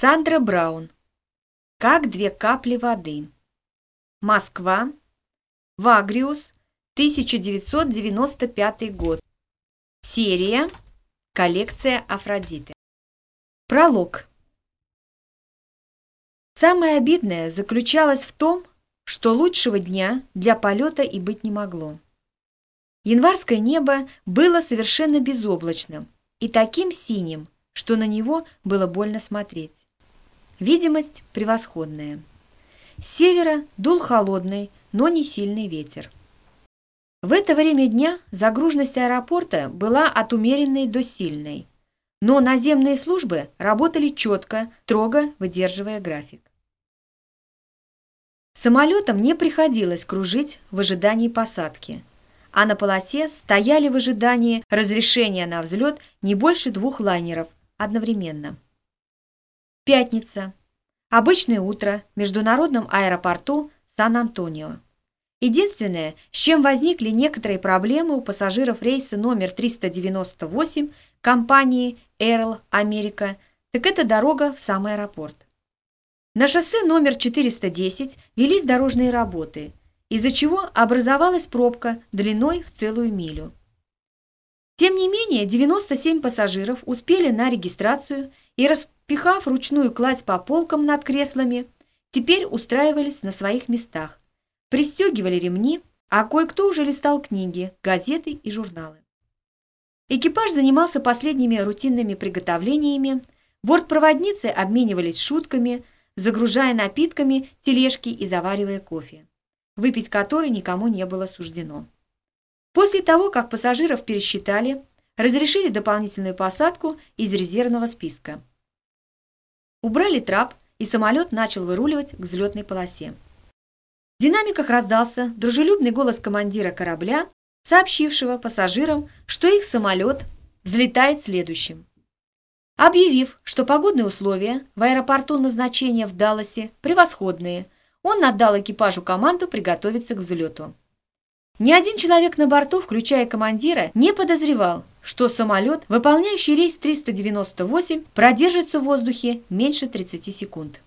Сандра Браун. Как две капли воды. Москва. Вагриус. 1995 год. Серия. Коллекция Афродиты. Пролог. Самое обидное заключалось в том, что лучшего дня для полета и быть не могло. Январское небо было совершенно безоблачным и таким синим, что на него было больно смотреть. Видимость превосходная. С севера дул холодный, но не сильный ветер. В это время дня загруженность аэропорта была от умеренной до сильной, но наземные службы работали четко, строго выдерживая график. Самолетам не приходилось кружить в ожидании посадки, а на полосе стояли в ожидании разрешения на взлет не больше двух лайнеров одновременно. Пятница. Обычное утро в международном аэропорту Сан-Антонио. Единственное, с чем возникли некоторые проблемы у пассажиров рейса номер 398 компании Airl America, так это дорога в сам аэропорт. На шоссе номер 410 велись дорожные работы, из-за чего образовалась пробка длиной в целую милю. Тем не менее, 97 пассажиров успели на регистрацию и, распихав ручную кладь по полкам над креслами, теперь устраивались на своих местах, пристегивали ремни, а кое-кто уже листал книги, газеты и журналы. Экипаж занимался последними рутинными приготовлениями, бортпроводницы обменивались шутками – загружая напитками тележки и заваривая кофе, выпить который никому не было суждено. После того, как пассажиров пересчитали, разрешили дополнительную посадку из резервного списка. Убрали трап, и самолет начал выруливать к взлетной полосе. В динамиках раздался дружелюбный голос командира корабля, сообщившего пассажирам, что их самолет взлетает следующим. Объявив, что погодные условия в аэропорту назначения в Далласе превосходные, он отдал экипажу команду приготовиться к взлету. Ни один человек на борту, включая командира, не подозревал, что самолет, выполняющий рейс 398, продержится в воздухе меньше 30 секунд.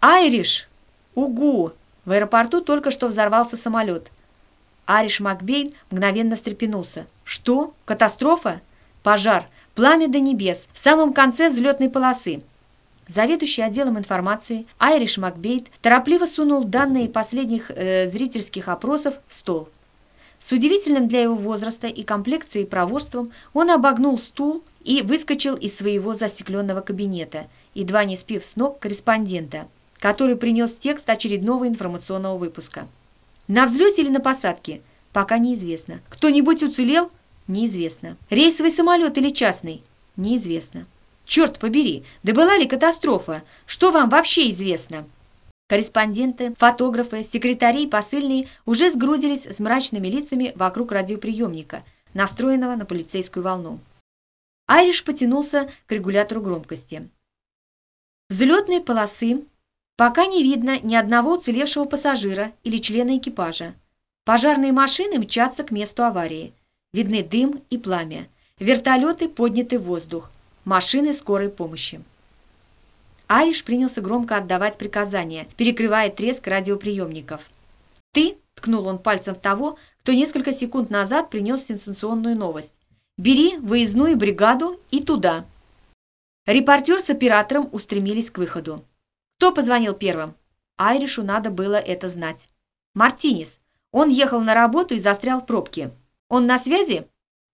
«Айриш! Угу!» В аэропорту только что взорвался самолет. Ариш Макбейн мгновенно встрепенулся. «Что? Катастрофа? Пожар! Пламя до небес, в самом конце взлетной полосы. Заведующий отделом информации Айриш Макбейт торопливо сунул данные последних э, зрительских опросов в стол. С удивительным для его возраста и комплекцией проворством он обогнул стул и выскочил из своего застекленного кабинета, едва не спив с ног корреспондента, который принес текст очередного информационного выпуска. На взлете или на посадке? Пока неизвестно. Кто-нибудь уцелел? Неизвестно. Рейсовый самолет или частный? Неизвестно. Черт побери, да была ли катастрофа? Что вам вообще известно? Корреспонденты, фотографы, секретари и посыльные уже сгрудились с мрачными лицами вокруг радиоприемника, настроенного на полицейскую волну. Айриш потянулся к регулятору громкости. Взлетной полосы пока не видно ни одного уцелевшего пассажира или члена экипажа. Пожарные машины мчатся к месту аварии. Видны дым и пламя. Вертолеты подняты в воздух. Машины скорой помощи. Ариш принялся громко отдавать приказания, перекрывая треск радиоприемников. «Ты?» – ткнул он пальцем в того, кто несколько секунд назад принес сенсационную новость. «Бери выездную бригаду и туда». Репортер с оператором устремились к выходу. Кто позвонил первым? Айришу надо было это знать. Мартинес. Он ехал на работу и застрял в пробке. Он на связи?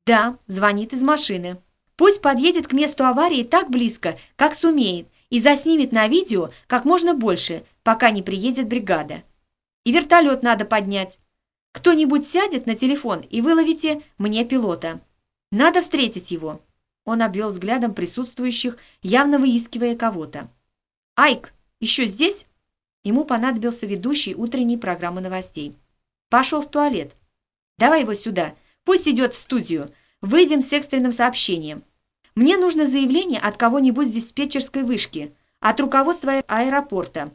Да, звонит из машины. Пусть подъедет к месту аварии так близко, как сумеет, и заснимет на видео как можно больше, пока не приедет бригада. И вертолет надо поднять. Кто-нибудь сядет на телефон и выловите мне пилота. Надо встретить его. Он обвел взглядом присутствующих, явно выискивая кого-то. «Айк, еще здесь?» Ему понадобился ведущий утренней программы новостей. «Пошел в туалет. Давай его сюда. Пусть идет в студию. Выйдем с экстренным сообщением. Мне нужно заявление от кого-нибудь с диспетчерской вышки, от руководства аэропорта,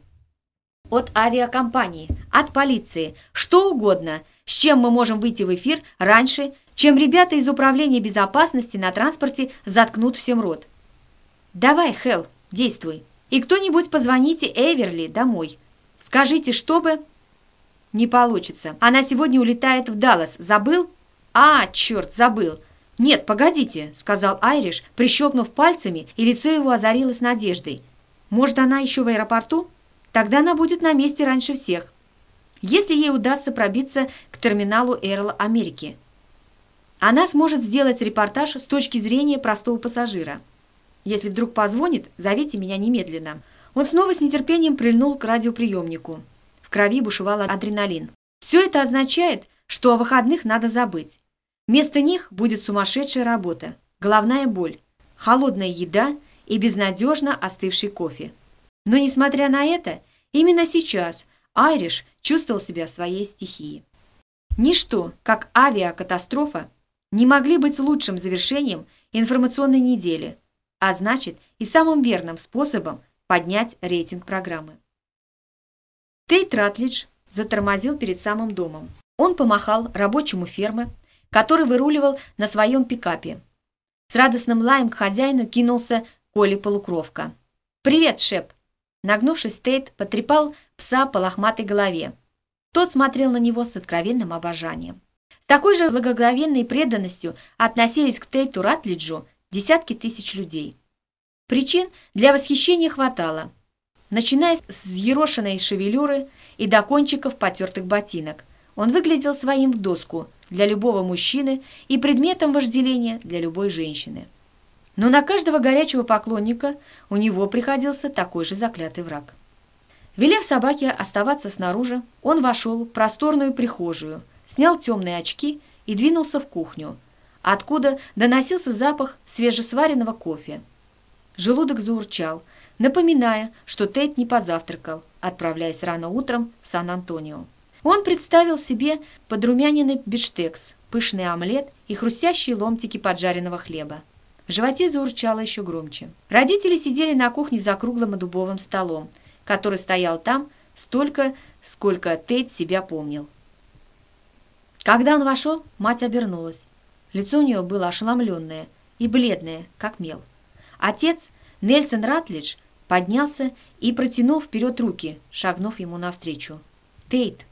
от авиакомпании, от полиции, что угодно, с чем мы можем выйти в эфир раньше, чем ребята из Управления безопасности на транспорте заткнут всем рот. Давай, Хелл, действуй. И кто-нибудь позвоните Эверли домой. Скажите, чтобы...» «Не получится. Она сегодня улетает в Даллас. Забыл?» «А, черт, забыл!» «Нет, погодите», — сказал Айриш, прищелкнув пальцами, и лицо его озарилось надеждой. «Может, она еще в аэропорту? Тогда она будет на месте раньше всех. Если ей удастся пробиться к терминалу Эрла Америки, она сможет сделать репортаж с точки зрения простого пассажира. Если вдруг позвонит, зовите меня немедленно». Он снова с нетерпением прильнул к радиоприемнику. В крови бушевал адреналин. Все это означает, что о выходных надо забыть. Вместо них будет сумасшедшая работа, головная боль, холодная еда и безнадежно остывший кофе. Но, несмотря на это, именно сейчас Айриш чувствовал себя в своей стихии. Ничто, как авиакатастрофа, не могли быть лучшим завершением информационной недели, а значит и самым верным способом поднять рейтинг программы. Тейт Ратлидж затормозил перед самым домом. Он помахал рабочему фермы, который выруливал на своем пикапе. С радостным лаем к хозяину кинулся Коля Полукровка. «Привет, Шеп!» Нагнувшись, Тейт потрепал пса по лохматой голове. Тот смотрел на него с откровенным обожанием. С такой же благоговенной преданностью относились к Тейту Ратлиджу десятки тысяч людей. Причин для восхищения хватало, начиная с ерошенной шевелюры и до кончиков потертых ботинок. Он выглядел своим в доску – для любого мужчины и предметом вожделения для любой женщины. Но на каждого горячего поклонника у него приходился такой же заклятый враг. Велев собаке оставаться снаружи, он вошел в просторную прихожую, снял темные очки и двинулся в кухню, откуда доносился запах свежесваренного кофе. Желудок заурчал, напоминая, что Тейт не позавтракал, отправляясь рано утром в Сан-Антонио. Он представил себе подрумяненный биштекс, пышный омлет и хрустящие ломтики поджаренного хлеба. В животе заурчало еще громче. Родители сидели на кухне за круглым дубовым столом, который стоял там столько, сколько Тейт себя помнил. Когда он вошел, мать обернулась. Лицо у нее было ошеломленное и бледное, как мел. Отец, Нельсон Ратлидж, поднялся и протянул вперед руки, шагнув ему навстречу. «Тейт!»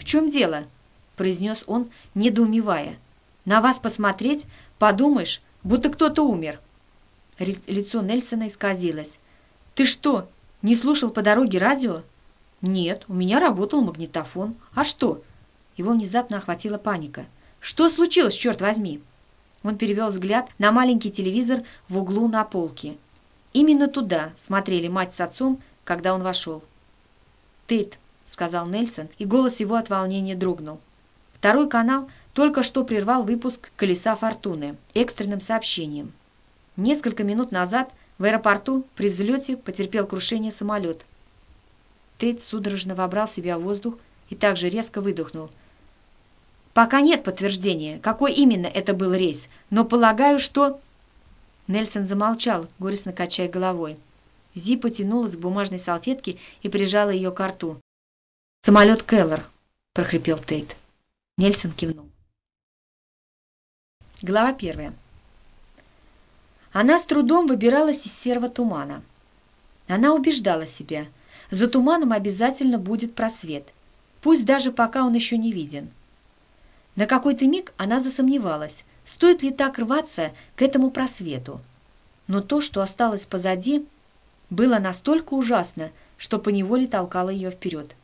«В чем дело?» – произнес он, недоумевая. «На вас посмотреть, подумаешь, будто кто-то умер». Лицо Нельсона исказилось. «Ты что, не слушал по дороге радио?» «Нет, у меня работал магнитофон. А что?» Его внезапно охватила паника. «Что случилось, черт возьми?» Он перевел взгляд на маленький телевизор в углу на полке. Именно туда смотрели мать с отцом, когда он вошел. «Тейт, сказал Нельсон, и голос его от волнения дрогнул. Второй канал только что прервал выпуск «Колеса фортуны» экстренным сообщением. Несколько минут назад в аэропорту при взлете потерпел крушение самолет. Тейт судорожно вобрал себя в воздух и также резко выдохнул. «Пока нет подтверждения, какой именно это был рейс, но полагаю, что...» Нельсон замолчал, горестно качая головой. Зи потянулась к бумажной салфетке и прижала ее к рту. «Самолет Келлер», — прохрипел Тейт. Нельсон кивнул. Глава первая. Она с трудом выбиралась из серого тумана. Она убеждала себя, за туманом обязательно будет просвет, пусть даже пока он еще не виден. На какой-то миг она засомневалась, стоит ли так рваться к этому просвету. Но то, что осталось позади, было настолько ужасно, что поневоле толкало ее вперед.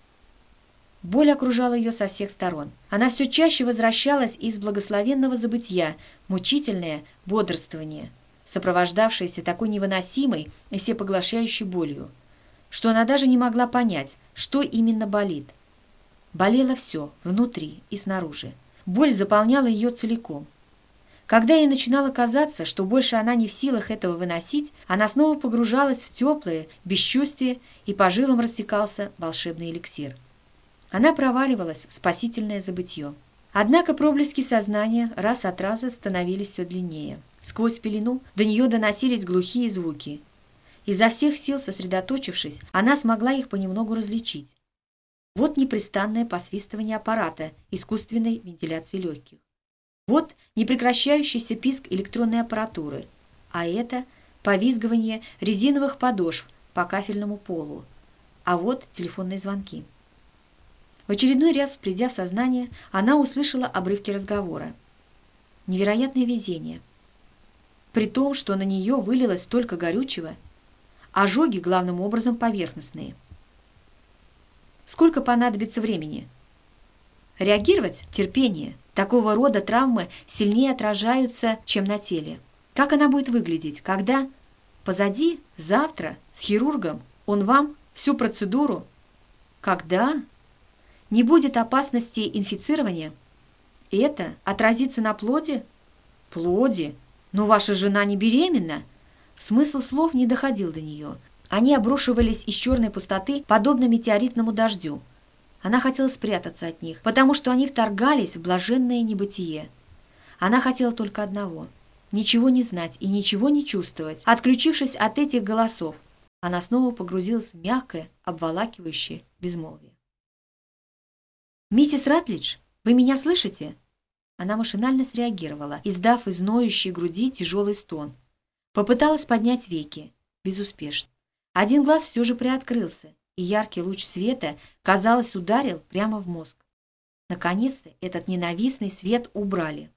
Боль окружала ее со всех сторон. Она все чаще возвращалась из благословенного забытия, мучительное бодрствование, сопровождавшееся такой невыносимой и всепоглощающей болью, что она даже не могла понять, что именно болит. Болело все, внутри и снаружи. Боль заполняла ее целиком. Когда ей начинало казаться, что больше она не в силах этого выносить, она снова погружалась в теплое бесчувствие, и по жилам растекался волшебный эликсир. Она проваливалась в спасительное забытье. Однако проблески сознания раз от раза становились все длиннее. Сквозь пелену до нее доносились глухие звуки. Изо всех сил сосредоточившись, она смогла их понемногу различить. Вот непрестанное посвистывание аппарата искусственной вентиляции легких. Вот непрекращающийся писк электронной аппаратуры. А это повизгивание резиновых подошв по кафельному полу. А вот телефонные звонки. В очередной раз, придя в сознание, она услышала обрывки разговора. Невероятное везение. При том, что на нее вылилось столько горючего, ожоги главным образом поверхностные. Сколько понадобится времени? Реагировать – терпение. Такого рода травмы сильнее отражаются, чем на теле. Как она будет выглядеть, когда позади, завтра, с хирургом, он вам всю процедуру? Когда? Не будет опасности инфицирования? Это отразится на плоде? Плоде? Но ваша жена не беременна? Смысл слов не доходил до нее. Они обрушивались из черной пустоты, подобно метеоритному дождю. Она хотела спрятаться от них, потому что они вторгались в блаженное небытие. Она хотела только одного – ничего не знать и ничего не чувствовать. Отключившись от этих голосов, она снова погрузилась в мягкое, обволакивающее безмолвие. «Миссис Ратлидж, вы меня слышите?» Она машинально среагировала, издав из ноющей груди тяжелый стон. Попыталась поднять веки. Безуспешно. Один глаз все же приоткрылся, и яркий луч света, казалось, ударил прямо в мозг. Наконец-то этот ненавистный свет убрали.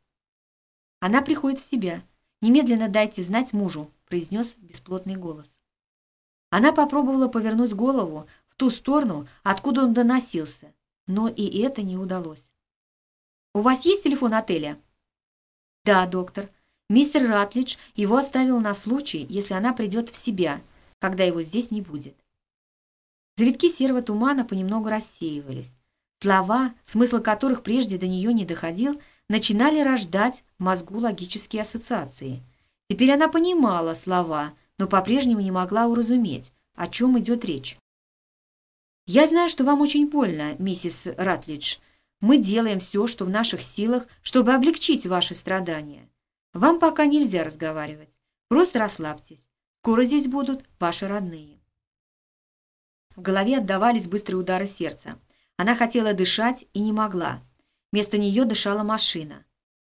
«Она приходит в себя. Немедленно дайте знать мужу», — произнес бесплотный голос. Она попробовала повернуть голову в ту сторону, откуда он доносился, но и это не удалось. «У вас есть телефон отеля?» «Да, доктор. Мистер Ратлидж его оставил на случай, если она придет в себя, когда его здесь не будет. Завитки серого тумана понемногу рассеивались. Слова, смысл которых прежде до нее не доходил, начинали рождать в мозгу логические ассоциации. Теперь она понимала слова, но по-прежнему не могла уразуметь, о чем идет речь. «Я знаю, что вам очень больно, миссис Ратлидж. Мы делаем все, что в наших силах, чтобы облегчить ваши страдания. Вам пока нельзя разговаривать. Просто расслабьтесь. Скоро здесь будут ваши родные». В голове отдавались быстрые удары сердца. Она хотела дышать и не могла. Вместо нее дышала машина.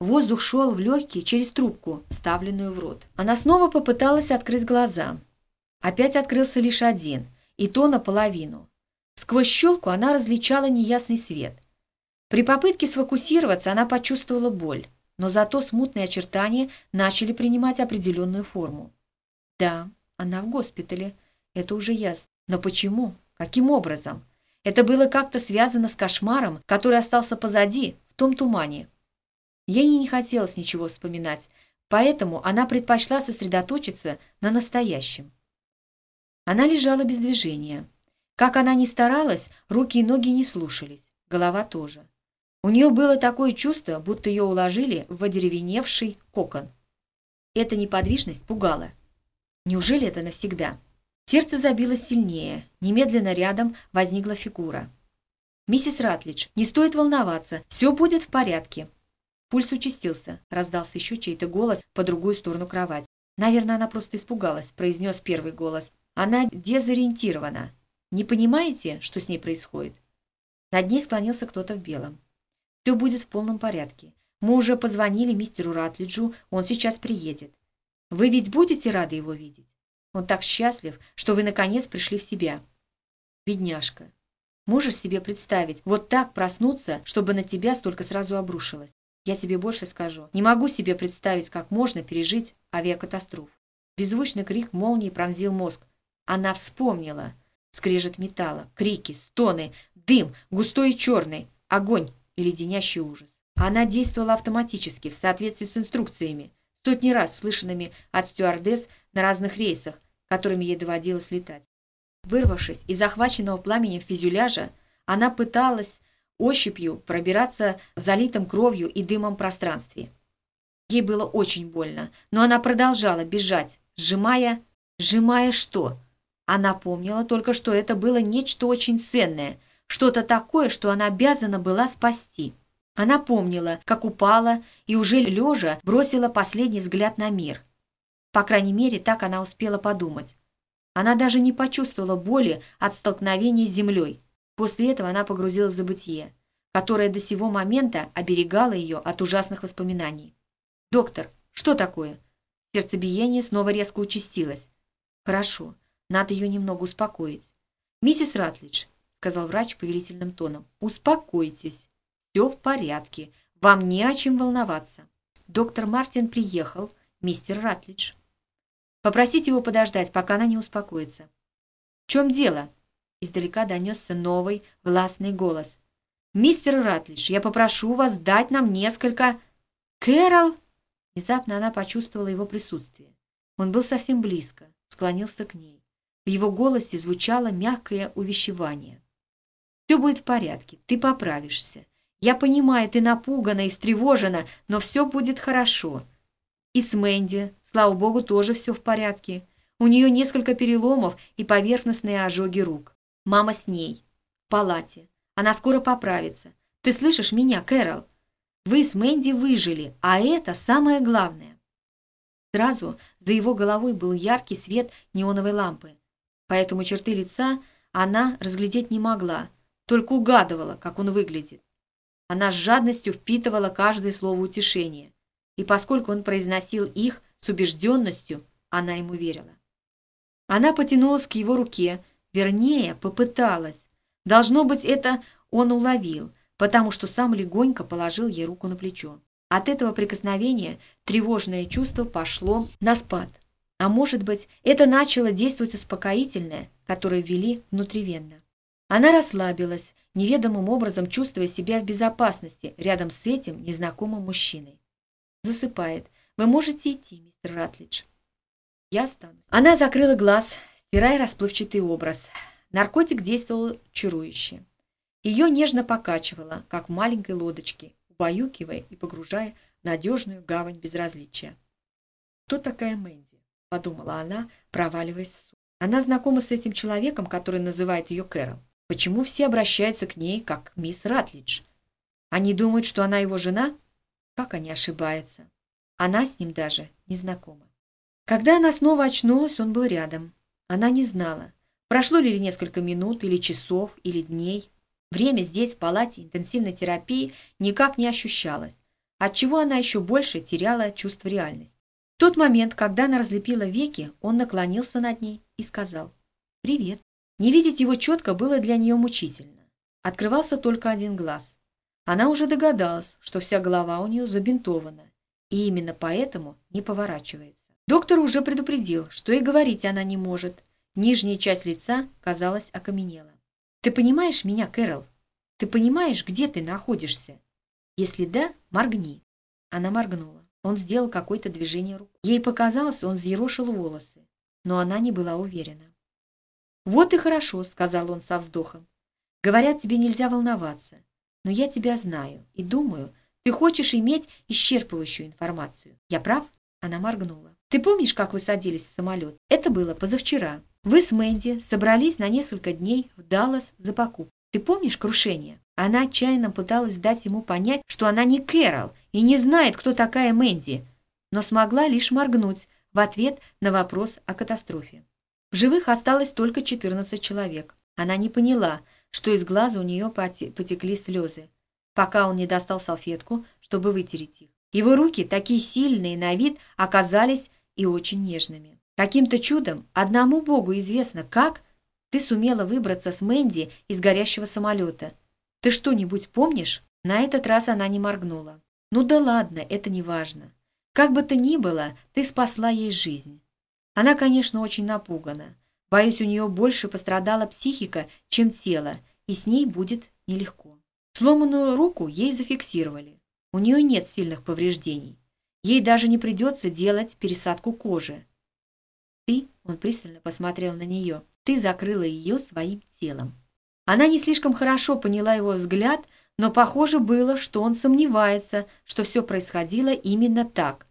Воздух шел в легкие через трубку, вставленную в рот. Она снова попыталась открыть глаза. Опять открылся лишь один, и то наполовину. Сквозь щелку она различала неясный свет. При попытке сфокусироваться она почувствовала боль, но зато смутные очертания начали принимать определенную форму. Да, она в госпитале, это уже ясно. Но почему? Каким образом? Это было как-то связано с кошмаром, который остался позади, в том тумане. Ей не хотелось ничего вспоминать, поэтому она предпочла сосредоточиться на настоящем. Она лежала без движения. Как она ни старалась, руки и ноги не слушались, голова тоже. У нее было такое чувство, будто ее уложили в одеревеневший кокон. Эта неподвижность пугала. Неужели это навсегда? Сердце забилось сильнее. Немедленно рядом возникла фигура. «Миссис Ратлидж, не стоит волноваться, все будет в порядке». Пульс участился, раздался еще чей-то голос по другую сторону кровати. «Наверное, она просто испугалась», — произнес первый голос. «Она дезориентирована. Не понимаете, что с ней происходит?» Над ней склонился кто-то в белом. «Все будет в полном порядке. Мы уже позвонили мистеру Ратлиджу, он сейчас приедет. Вы ведь будете рады его видеть?» Он так счастлив, что вы наконец пришли в себя. Бедняжка. Можешь себе представить, вот так проснуться, чтобы на тебя столько сразу обрушилось? Я тебе больше скажу. Не могу себе представить, как можно пережить авиакатастрофу. Беззвучный крик молнии пронзил мозг. Она вспомнила. Скрежет металла, крики, стоны, дым, густой и черный, огонь и леденящий ужас. Она действовала автоматически, в соответствии с инструкциями, сотни раз слышанными от стюардесс на разных рейсах, которыми ей доводилось летать. Вырвавшись из захваченного пламенем фюзеляжа, она пыталась ощупью пробираться в залитом кровью и дымом пространстве. Ей было очень больно, но она продолжала бежать, сжимая... Сжимая что? Она помнила только, что это было нечто очень ценное, что-то такое, что она обязана была спасти. Она помнила, как упала и уже лежа бросила последний взгляд на мир. По крайней мере, так она успела подумать. Она даже не почувствовала боли от столкновения с землей. После этого она погрузилась в забытие, которое до сего момента оберегало ее от ужасных воспоминаний. «Доктор, что такое?» Сердцебиение снова резко участилось. «Хорошо, Надо ее немного успокоить. «Миссис Ратлидж», — сказал врач повелительным тоном, — «успокойтесь. Все в порядке. Вам не о чем волноваться. Доктор Мартин приехал, мистер Ратлидж. Попросите его подождать, пока она не успокоится». «В чем дело?» Издалека донесся новый властный голос. «Мистер Ратлидж, я попрошу вас дать нам несколько...» «Кэрол!» Внезапно она почувствовала его присутствие. Он был совсем близко, склонился к ней. В его голосе звучало мягкое увещевание. «Все будет в порядке, ты поправишься. Я понимаю, ты напугана и встревожена, но все будет хорошо. И с Мэнди, слава богу, тоже все в порядке. У нее несколько переломов и поверхностные ожоги рук. Мама с ней, в палате. Она скоро поправится. Ты слышишь меня, Кэрол? Вы с Мэнди выжили, а это самое главное. Сразу за его головой был яркий свет неоновой лампы, поэтому черты лица она разглядеть не могла, только угадывала, как он выглядит. Она с жадностью впитывала каждое слово утешения, и поскольку он произносил их с убежденностью, она ему верила. Она потянулась к его руке, Вернее, попыталась. Должно быть, это он уловил, потому что сам легонько положил ей руку на плечо. От этого прикосновения тревожное чувство пошло на спад. А может быть, это начало действовать успокоительное, которое ввели внутривенно. Она расслабилась, неведомым образом чувствуя себя в безопасности рядом с этим незнакомым мужчиной. Засыпает. Вы можете идти, мистер Ратлидж. Я останусь. Она закрыла глаз, стирая расплывчатый образ. Наркотик действовал чарующе. Ее нежно покачивало, как в маленькой лодочке, убаюкивая и погружая в надежную гавань безразличия. «Кто такая Мэнди?» – подумала она, проваливаясь в сон. Она знакома с этим человеком, который называет ее Кэрол. Почему все обращаются к ней, как к мисс Ратлидж? Они думают, что она его жена? Как они ошибаются? Она с ним даже не знакома. Когда она снова очнулась, он был рядом. Она не знала, прошло ли несколько минут, или часов, или дней. Время здесь, в палате интенсивной терапии, никак не ощущалось, отчего она еще больше теряла чувство реальности. Тот момент, когда она разлепила веки, он наклонился над ней и сказал «Привет». Не видеть его четко было для нее мучительно. Открывался только один глаз. Она уже догадалась, что вся голова у нее забинтована, и именно поэтому не поворачивается. Доктор уже предупредил, что и говорить она не может. Нижняя часть лица, казалось, окаменела. «Ты понимаешь меня, Кэрол? Ты понимаешь, где ты находишься? Если да, моргни». Она моргнула. Он сделал какое-то движение рукой. Ей показалось, он взъерошил волосы, но она не была уверена. «Вот и хорошо», — сказал он со вздохом. «Говорят, тебе нельзя волноваться, но я тебя знаю и думаю, ты хочешь иметь исчерпывающую информацию. Я прав?» Она моргнула. Ты помнишь, как вы садились в самолет? Это было позавчера. Вы с Мэнди собрались на несколько дней в Даллас за покупку. Ты помнишь крушение? Она отчаянно пыталась дать ему понять, что она не Кэрол и не знает, кто такая Мэнди, но смогла лишь моргнуть в ответ на вопрос о катастрофе. В живых осталось только 14 человек. Она не поняла, что из глаза у нее потекли слезы, пока он не достал салфетку, чтобы вытереть их. Его руки, такие сильные на вид, оказались и очень нежными. Каким-то чудом, одному Богу известно, как ты сумела выбраться с Мэнди из горящего самолета. Ты что-нибудь помнишь? На этот раз она не моргнула. Ну да ладно, это не важно. Как бы то ни было, ты спасла ей жизнь. Она, конечно, очень напугана. Боюсь, у нее больше пострадала психика, чем тело, и с ней будет нелегко. Сломанную руку ей зафиксировали. У нее нет сильных повреждений. Ей даже не придется делать пересадку кожи. Ты, он пристально посмотрел на нее, ты закрыла ее своим телом. Она не слишком хорошо поняла его взгляд, но похоже было, что он сомневается, что все происходило именно так.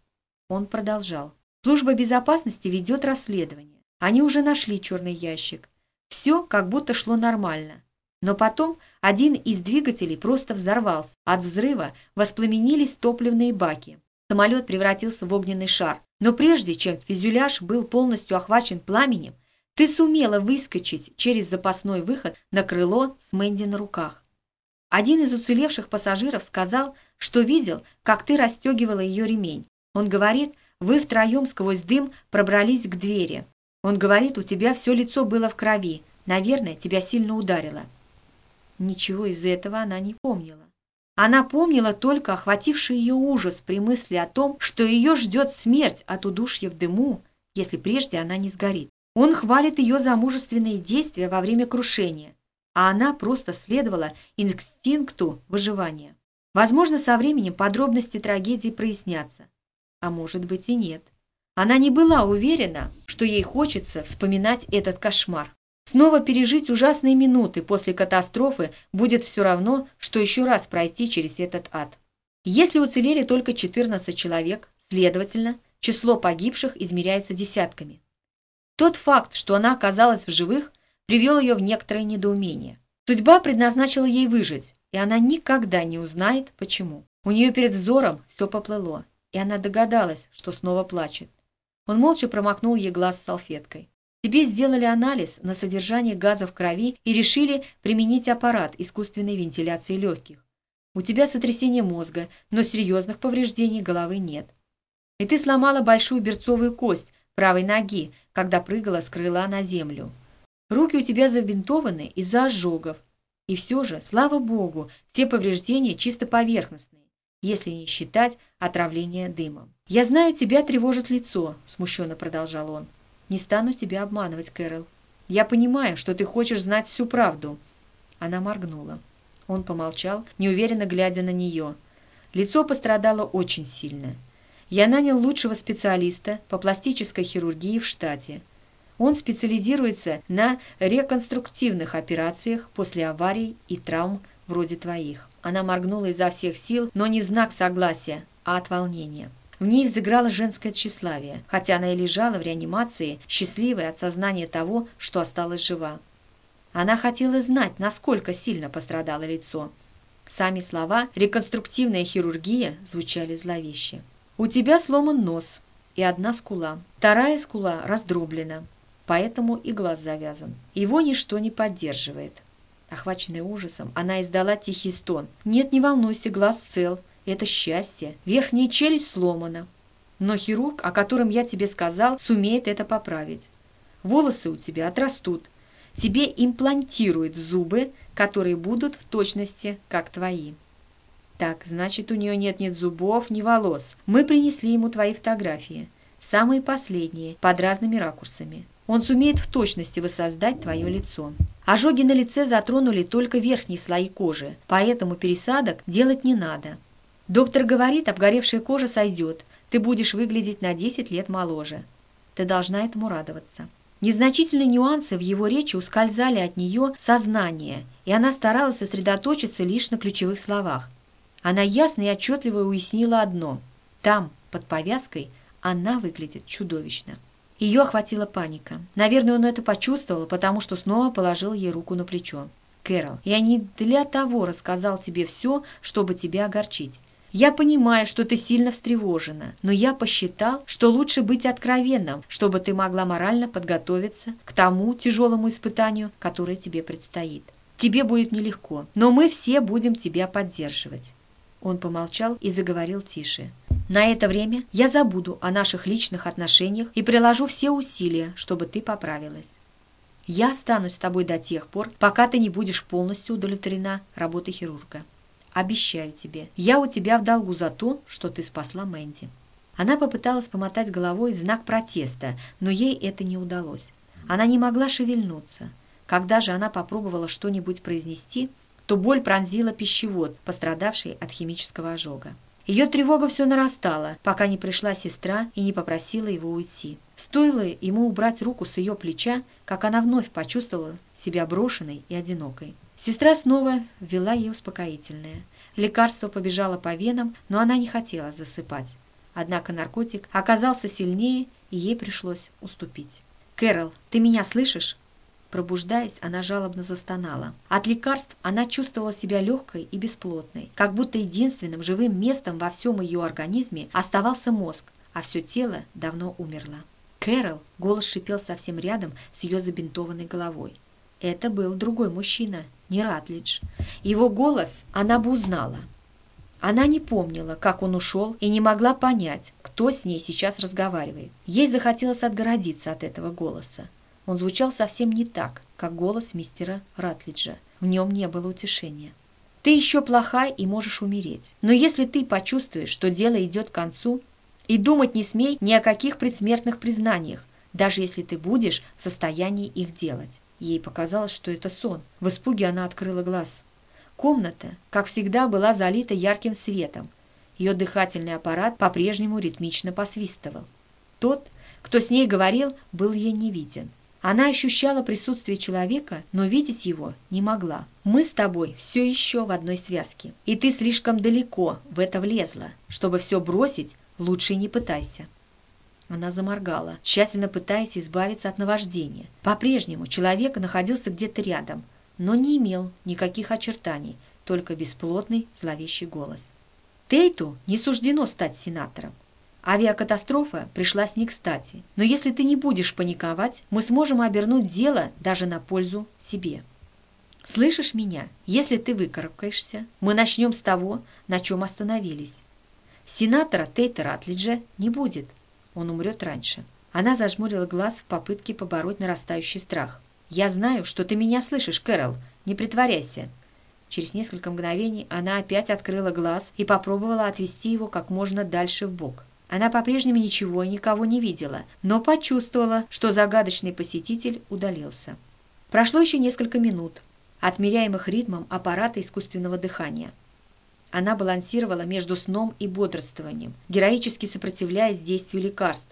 Он продолжал. Служба безопасности ведет расследование. Они уже нашли черный ящик. Все как будто шло нормально. Но потом один из двигателей просто взорвался. От взрыва воспламенились топливные баки. Самолет превратился в огненный шар. Но прежде чем фюзеляж был полностью охвачен пламенем, ты сумела выскочить через запасной выход на крыло с Мэнди на руках. Один из уцелевших пассажиров сказал, что видел, как ты расстегивала ее ремень. Он говорит, вы втроем сквозь дым пробрались к двери. Он говорит, у тебя все лицо было в крови. Наверное, тебя сильно ударило». Ничего из этого она не помнила. Она помнила только охвативший ее ужас при мысли о том, что ее ждет смерть от удушья в дыму, если прежде она не сгорит. Он хвалит ее за мужественные действия во время крушения, а она просто следовала инстинкту выживания. Возможно, со временем подробности трагедии прояснятся, а может быть и нет. Она не была уверена, что ей хочется вспоминать этот кошмар. Снова пережить ужасные минуты после катастрофы будет все равно, что еще раз пройти через этот ад. Если уцелели только 14 человек, следовательно, число погибших измеряется десятками. Тот факт, что она оказалась в живых, привел ее в некоторое недоумение. Судьба предназначила ей выжить, и она никогда не узнает, почему. У нее перед взором все поплыло, и она догадалась, что снова плачет. Он молча промокнул ей глаз салфеткой. Тебе сделали анализ на содержание газа в крови и решили применить аппарат искусственной вентиляции легких. У тебя сотрясение мозга, но серьезных повреждений головы нет. И ты сломала большую берцовую кость правой ноги, когда прыгала с крыла на землю. Руки у тебя забинтованы из-за ожогов. И все же, слава богу, все повреждения чисто поверхностные, если не считать отравления дымом. «Я знаю, тебя тревожит лицо», — смущенно продолжал он. «Не стану тебя обманывать, Кэрол. Я понимаю, что ты хочешь знать всю правду». Она моргнула. Он помолчал, неуверенно глядя на нее. Лицо пострадало очень сильно. Я нанял лучшего специалиста по пластической хирургии в штате. Он специализируется на реконструктивных операциях после аварий и травм вроде твоих. Она моргнула изо всех сил, но не в знак согласия, а от волнения. В ней взыграло женское тщеславие, хотя она и лежала в реанимации, счастливая от сознания того, что осталась жива. Она хотела знать, насколько сильно пострадало лицо. Сами слова «реконструктивная хирургия» звучали зловеще. У тебя сломан нос и одна скула. Вторая скула раздроблена, поэтому и глаз завязан. Его ничто не поддерживает. Охваченная ужасом, она издала тихий стон. «Нет, не волнуйся, глаз цел. Это счастье. Верхняя челюсть сломана. Но хирург, о котором я тебе сказал, сумеет это поправить. Волосы у тебя отрастут. Тебе имплантируют зубы, которые будут в точности, как твои. Так, значит, у нее нет ни зубов, ни волос. Мы принесли ему твои фотографии. Самые последние, под разными ракурсами. Он сумеет в точности воссоздать твое лицо. Ожоги на лице затронули только верхние слои кожи, поэтому пересадок делать не надо. Доктор говорит, обгоревшая кожа сойдет, ты будешь выглядеть на 10 лет моложе. Ты должна этому радоваться. Незначительные нюансы в его речи ускользали от нее сознание, и она старалась сосредоточиться лишь на ключевых словах. Она ясно и отчетливо уяснила одно. Там, под повязкой, она выглядит чудовищно. Ее охватила паника. Наверное, он это почувствовал, потому что снова положил ей руку на плечо. «Кэрол, я не для того рассказал тебе все, чтобы тебя огорчить. Я понимаю, что ты сильно встревожена, но я посчитал, что лучше быть откровенным, чтобы ты могла морально подготовиться к тому тяжелому испытанию, которое тебе предстоит. Тебе будет нелегко, но мы все будем тебя поддерживать. Он помолчал и заговорил тише. «На это время я забуду о наших личных отношениях и приложу все усилия, чтобы ты поправилась. Я останусь с тобой до тех пор, пока ты не будешь полностью удовлетворена работой хирурга. Обещаю тебе, я у тебя в долгу за то, что ты спасла Мэнди». Она попыталась помотать головой в знак протеста, но ей это не удалось. Она не могла шевельнуться. Когда же она попробовала что-нибудь произнести – то боль пронзила пищевод, пострадавший от химического ожога. Ее тревога все нарастала, пока не пришла сестра и не попросила его уйти. Стоило ему убрать руку с ее плеча, как она вновь почувствовала себя брошенной и одинокой. Сестра снова ввела ей успокоительное. Лекарство побежало по венам, но она не хотела засыпать. Однако наркотик оказался сильнее, и ей пришлось уступить. «Кэрол, ты меня слышишь?» Пробуждаясь, она жалобно застонала. От лекарств она чувствовала себя легкой и бесплотной, как будто единственным живым местом во всем ее организме оставался мозг, а все тело давно умерло. «Кэрол!» — голос шипел совсем рядом с ее забинтованной головой. Это был другой мужчина, не Ратлидж. Его голос она бы узнала. Она не помнила, как он ушел, и не могла понять, кто с ней сейчас разговаривает. Ей захотелось отгородиться от этого голоса. Он звучал совсем не так, как голос мистера Ратлиджа. В нем не было утешения. «Ты еще плохая и можешь умереть. Но если ты почувствуешь, что дело идет к концу, и думать не смей ни о каких предсмертных признаниях, даже если ты будешь в состоянии их делать». Ей показалось, что это сон. В испуге она открыла глаз. Комната, как всегда, была залита ярким светом. Ее дыхательный аппарат по-прежнему ритмично посвистывал. Тот, кто с ней говорил, был ей не виден. Она ощущала присутствие человека, но видеть его не могла. «Мы с тобой все еще в одной связке, и ты слишком далеко в это влезла. Чтобы все бросить, лучше не пытайся». Она заморгала, тщательно пытаясь избавиться от наваждения. По-прежнему человек находился где-то рядом, но не имел никаких очертаний, только бесплотный зловещий голос. Тейту не суждено стать сенатором. Авиакатастрофа пришлась не кстати, но если ты не будешь паниковать, мы сможем обернуть дело даже на пользу себе. Слышишь меня? Если ты выкарабкаешься, мы начнем с того, на чем остановились. Сенатора Тейта Ратлиджа не будет. Он умрет раньше. Она зажмурила глаз в попытке побороть нарастающий страх. «Я знаю, что ты меня слышишь, Кэрол. Не притворяйся». Через несколько мгновений она опять открыла глаз и попробовала отвести его как можно дальше в бок. Она по-прежнему ничего и никого не видела, но почувствовала, что загадочный посетитель удалился. Прошло еще несколько минут, отмеряемых ритмом аппарата искусственного дыхания. Она балансировала между сном и бодрствованием, героически сопротивляясь действию лекарств,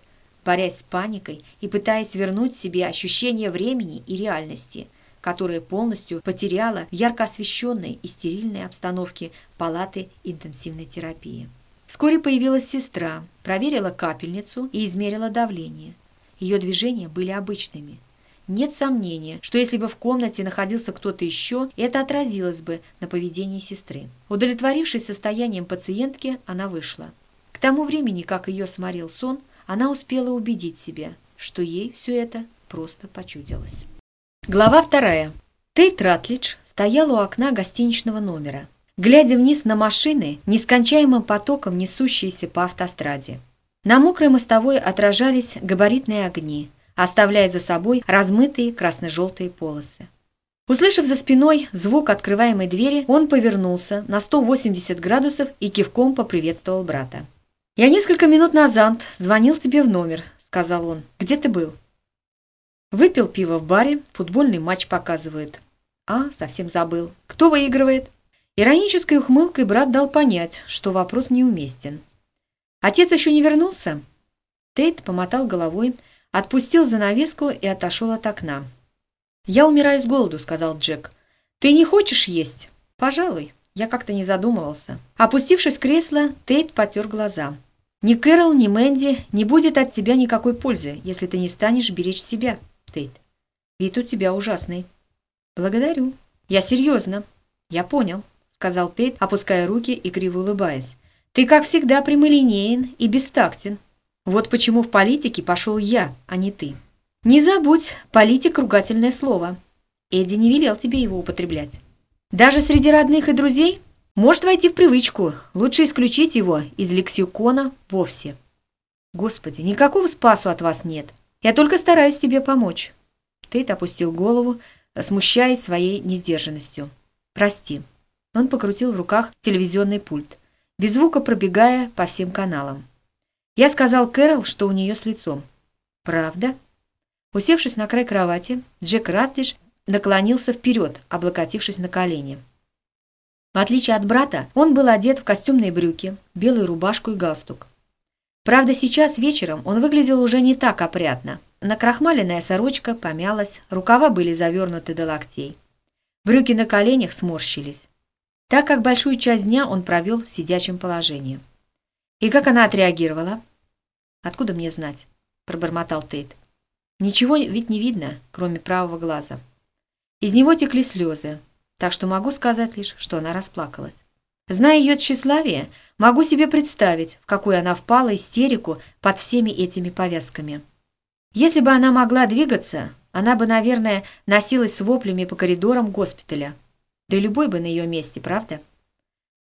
борясь с паникой и пытаясь вернуть себе ощущение времени и реальности, которое полностью потеряла в ярко освещенной и стерильной обстановке палаты интенсивной терапии. Вскоре появилась сестра, проверила капельницу и измерила давление. Ее движения были обычными. Нет сомнения, что если бы в комнате находился кто-то еще, это отразилось бы на поведении сестры. Удовлетворившись состоянием пациентки, она вышла. К тому времени, как ее сморил сон, она успела убедить себя, что ей все это просто почудилось. Глава вторая. Тейт Ратлидж стоял у окна гостиничного номера, глядя вниз на машины, нескончаемым потоком несущиеся по автостраде. На мокрой мостовой отражались габаритные огни, оставляя за собой размытые красно-желтые полосы. Услышав за спиной звук открываемой двери, он повернулся на 180 градусов и кивком поприветствовал брата. «Я несколько минут назад звонил тебе в номер», — сказал он. «Где ты был?» Выпил пиво в баре, футбольный матч показывают. А, совсем забыл. Кто выигрывает? Иронической ухмылкой брат дал понять, что вопрос неуместен. Отец еще не вернулся? Тейт помотал головой, отпустил занавеску и отошел от окна. «Я умираю с голоду», — сказал Джек. «Ты не хочешь есть?» «Пожалуй». Я как-то не задумывался. Опустившись в кресло, Тейт потер глаза. «Ни Кэрол, ни Мэнди не будет от тебя никакой пользы, если ты не станешь беречь себя, Тейт. Вид у тебя ужасный». «Благодарю. Я серьезно». «Я понял», — сказал Тейт, опуская руки и криво улыбаясь. «Ты, как всегда, прямолинеен и бестактен. Вот почему в политике пошел я, а не ты. Не забудь, политик — ругательное слово. Эдди не велел тебе его употреблять». Даже среди родных и друзей может войти в привычку. Лучше исключить его из лексикона вовсе. Господи, никакого спасу от вас нет. Я только стараюсь тебе помочь. Тейт опустил голову, смущаясь своей несдержанностью. Прости. Он покрутил в руках телевизионный пульт, без звука пробегая по всем каналам. Я сказал Кэрол, что у нее с лицом. Правда? Усевшись на край кровати, Джек Ратлиш наклонился вперед, облокотившись на колени. В отличие от брата, он был одет в костюмные брюки, белую рубашку и галстук. Правда, сейчас вечером он выглядел уже не так опрятно. Накрахмаленная сорочка помялась, рукава были завернуты до локтей. Брюки на коленях сморщились, так как большую часть дня он провел в сидячем положении. И как она отреагировала? «Откуда мне знать?» – пробормотал Тейт. «Ничего ведь не видно, кроме правого глаза». Из него текли слезы, так что могу сказать лишь, что она расплакалась. Зная ее тщеславие, могу себе представить, в какую она впала истерику под всеми этими повязками. Если бы она могла двигаться, она бы, наверное, носилась с воплями по коридорам госпиталя. Да любой бы на ее месте, правда?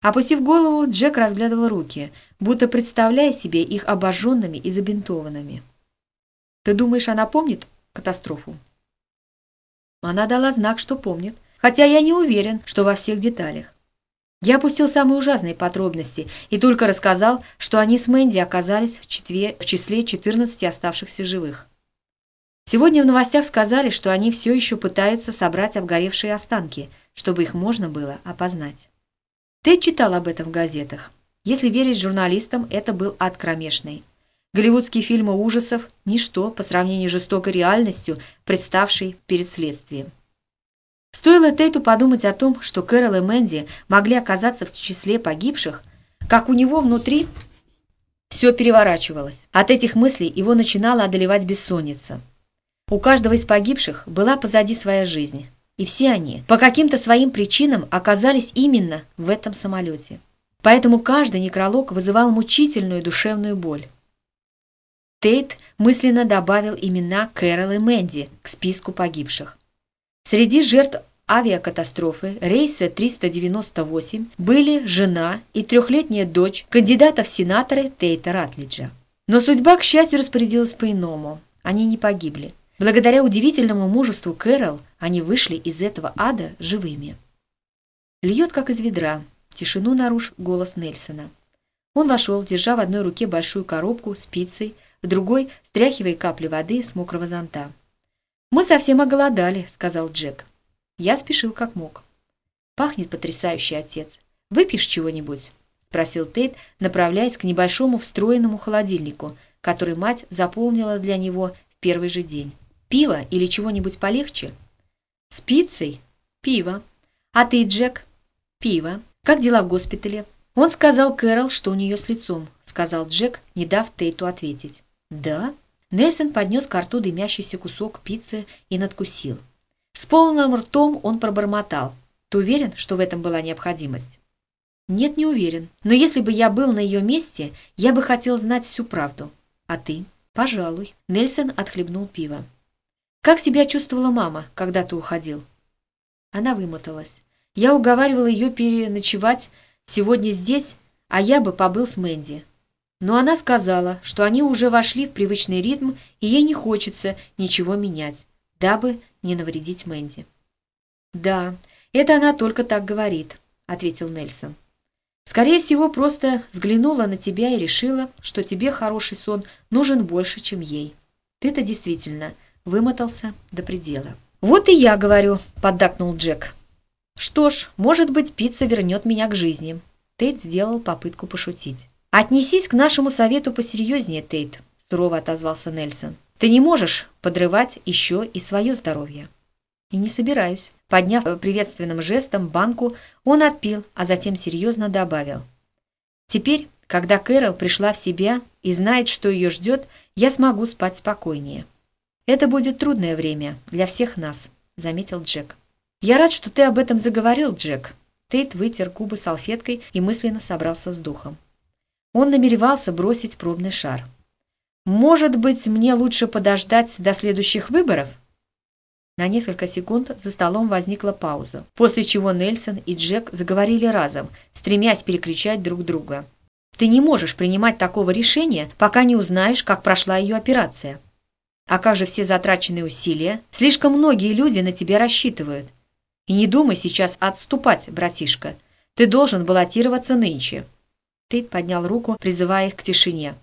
Опустив голову, Джек разглядывал руки, будто представляя себе их обожженными и забинтованными. «Ты думаешь, она помнит катастрофу?» Она дала знак, что помнит, хотя я не уверен, что во всех деталях. Я опустил самые ужасные подробности и только рассказал, что они с Мэнди оказались в, четве, в числе 14 оставшихся живых. Сегодня в новостях сказали, что они все еще пытаются собрать обгоревшие останки, чтобы их можно было опознать. Ты читал об этом в газетах. Если верить журналистам, это был ад кромешный. Голливудские фильмы ужасов – ничто по сравнению с жестокой реальностью, представшей перед следствием. Стоило Тейту подумать о том, что Кэрол и Мэнди могли оказаться в числе погибших, как у него внутри все переворачивалось. От этих мыслей его начинала одолевать бессонница. У каждого из погибших была позади своя жизнь, и все они по каким-то своим причинам оказались именно в этом самолете. Поэтому каждый некролог вызывал мучительную душевную боль. Тейт мысленно добавил имена Кэрол и Мэнди к списку погибших. Среди жертв авиакатастрофы рейса 398 были жена и трехлетняя дочь кандидата в сенаторы Тейта Ратлиджа. Но судьба, к счастью, распорядилась по-иному. Они не погибли. Благодаря удивительному мужеству Кэрол они вышли из этого ада живыми. Льет, как из ведра. Тишину нарушил голос Нельсона. Он вошел, держа в одной руке большую коробку с пиццей, в другой – стряхивая капли воды с мокрого зонта. «Мы совсем оголодали», — сказал Джек. Я спешил как мог. «Пахнет потрясающий отец. Выпьешь чего-нибудь?» — спросил Тейт, направляясь к небольшому встроенному холодильнику, который мать заполнила для него в первый же день. «Пиво или чего-нибудь полегче?» «С пиццей? Пиво. А ты, Джек?» «Пиво. Как дела в госпитале?» Он сказал Кэрол, что у нее с лицом, сказал Джек, не дав Тейту ответить. «Да?» Нельсон поднес к рту дымящийся кусок пиццы и надкусил. С полным ртом он пробормотал. «Ты уверен, что в этом была необходимость?» «Нет, не уверен. Но если бы я был на ее месте, я бы хотел знать всю правду. А ты?» «Пожалуй». Нельсон отхлебнул пиво. «Как себя чувствовала мама, когда ты уходил?» Она вымоталась. Я уговаривала ее переночевать сегодня здесь, а я бы побыл с Мэнди. Но она сказала, что они уже вошли в привычный ритм, и ей не хочется ничего менять, дабы не навредить Мэнди. «Да, это она только так говорит», — ответил Нельсон. «Скорее всего, просто взглянула на тебя и решила, что тебе хороший сон нужен больше, чем ей. Ты-то действительно вымотался до предела». «Вот и я говорю», — поддакнул Джек. «Что ж, может быть, пицца вернет меня к жизни». Тейт сделал попытку пошутить. «Отнесись к нашему совету посерьезнее, Тейт», — сурово отозвался Нельсон. «Ты не можешь подрывать еще и свое здоровье». «И не собираюсь». Подняв приветственным жестом банку, он отпил, а затем серьезно добавил. «Теперь, когда Кэрол пришла в себя и знает, что ее ждет, я смогу спать спокойнее». «Это будет трудное время для всех нас», — заметил Джек. «Я рад, что ты об этом заговорил, Джек». Тейт вытер губы салфеткой и мысленно собрался с духом. Он намеревался бросить пробный шар. «Может быть, мне лучше подождать до следующих выборов?» На несколько секунд за столом возникла пауза, после чего Нельсон и Джек заговорили разом, стремясь перекричать друг друга. «Ты не можешь принимать такого решения, пока не узнаешь, как прошла ее операция. А как же все затраченные усилия? Слишком многие люди на тебя рассчитывают. И не думай сейчас отступать, братишка. Ты должен баллотироваться нынче». Тейт поднял руку, призывая их к тишине.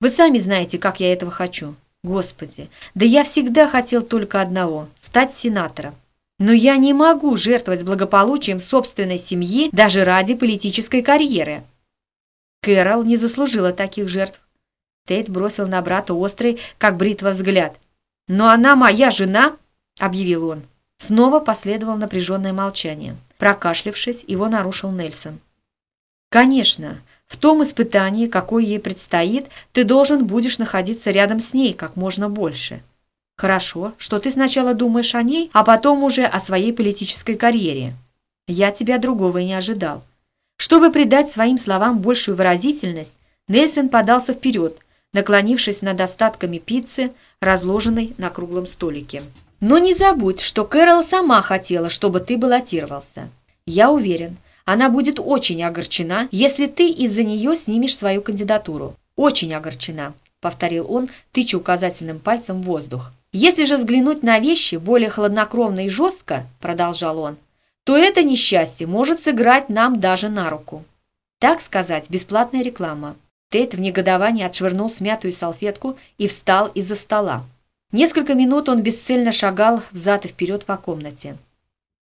«Вы сами знаете, как я этого хочу. Господи, да я всегда хотел только одного – стать сенатором. Но я не могу жертвовать благополучием собственной семьи даже ради политической карьеры». Кэрол не заслужила таких жертв. Тейт бросил на брата острый, как бритва, взгляд. «Но она моя жена!» – объявил он. Снова последовало напряженное молчание. Прокашлившись, его нарушил Нельсон. Конечно, в том испытании, какое ей предстоит, ты должен будешь находиться рядом с ней как можно больше. Хорошо, что ты сначала думаешь о ней, а потом уже о своей политической карьере. Я тебя другого и не ожидал. Чтобы придать своим словам большую выразительность, Нельсон подался вперед, наклонившись над остатками пиццы, разложенной на круглом столике. «Но не забудь, что Кэрол сама хотела, чтобы ты баллотировался. Я уверен, Она будет очень огорчена, если ты из-за нее снимешь свою кандидатуру. Очень огорчена, повторил он, тыча указательным пальцем в воздух. Если же взглянуть на вещи более хладнокровно и жестко, продолжал он, то это несчастье может сыграть нам даже на руку. Так сказать, бесплатная реклама. Тейт в негодовании отшвырнул смятую салфетку и встал из-за стола. Несколько минут он бесцельно шагал взад и вперед по комнате.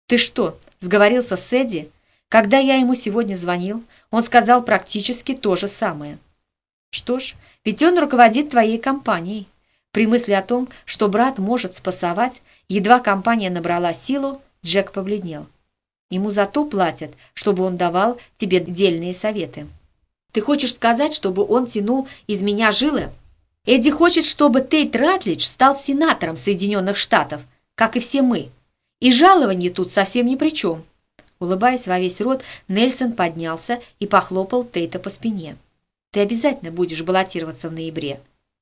«Ты что, сговорился с Эдди?» Когда я ему сегодня звонил, он сказал практически то же самое. Что ж, ведь он руководит твоей компанией. При мысли о том, что брат может спасовать, едва компания набрала силу, Джек побледнел. Ему за то платят, чтобы он давал тебе дельные советы. Ты хочешь сказать, чтобы он тянул из меня жилы? Эдди хочет, чтобы Тейт Ратлидж стал сенатором Соединенных Штатов, как и все мы. И жалование тут совсем ни при чем. Улыбаясь во весь рот, Нельсон поднялся и похлопал Тейта по спине. «Ты обязательно будешь баллотироваться в ноябре».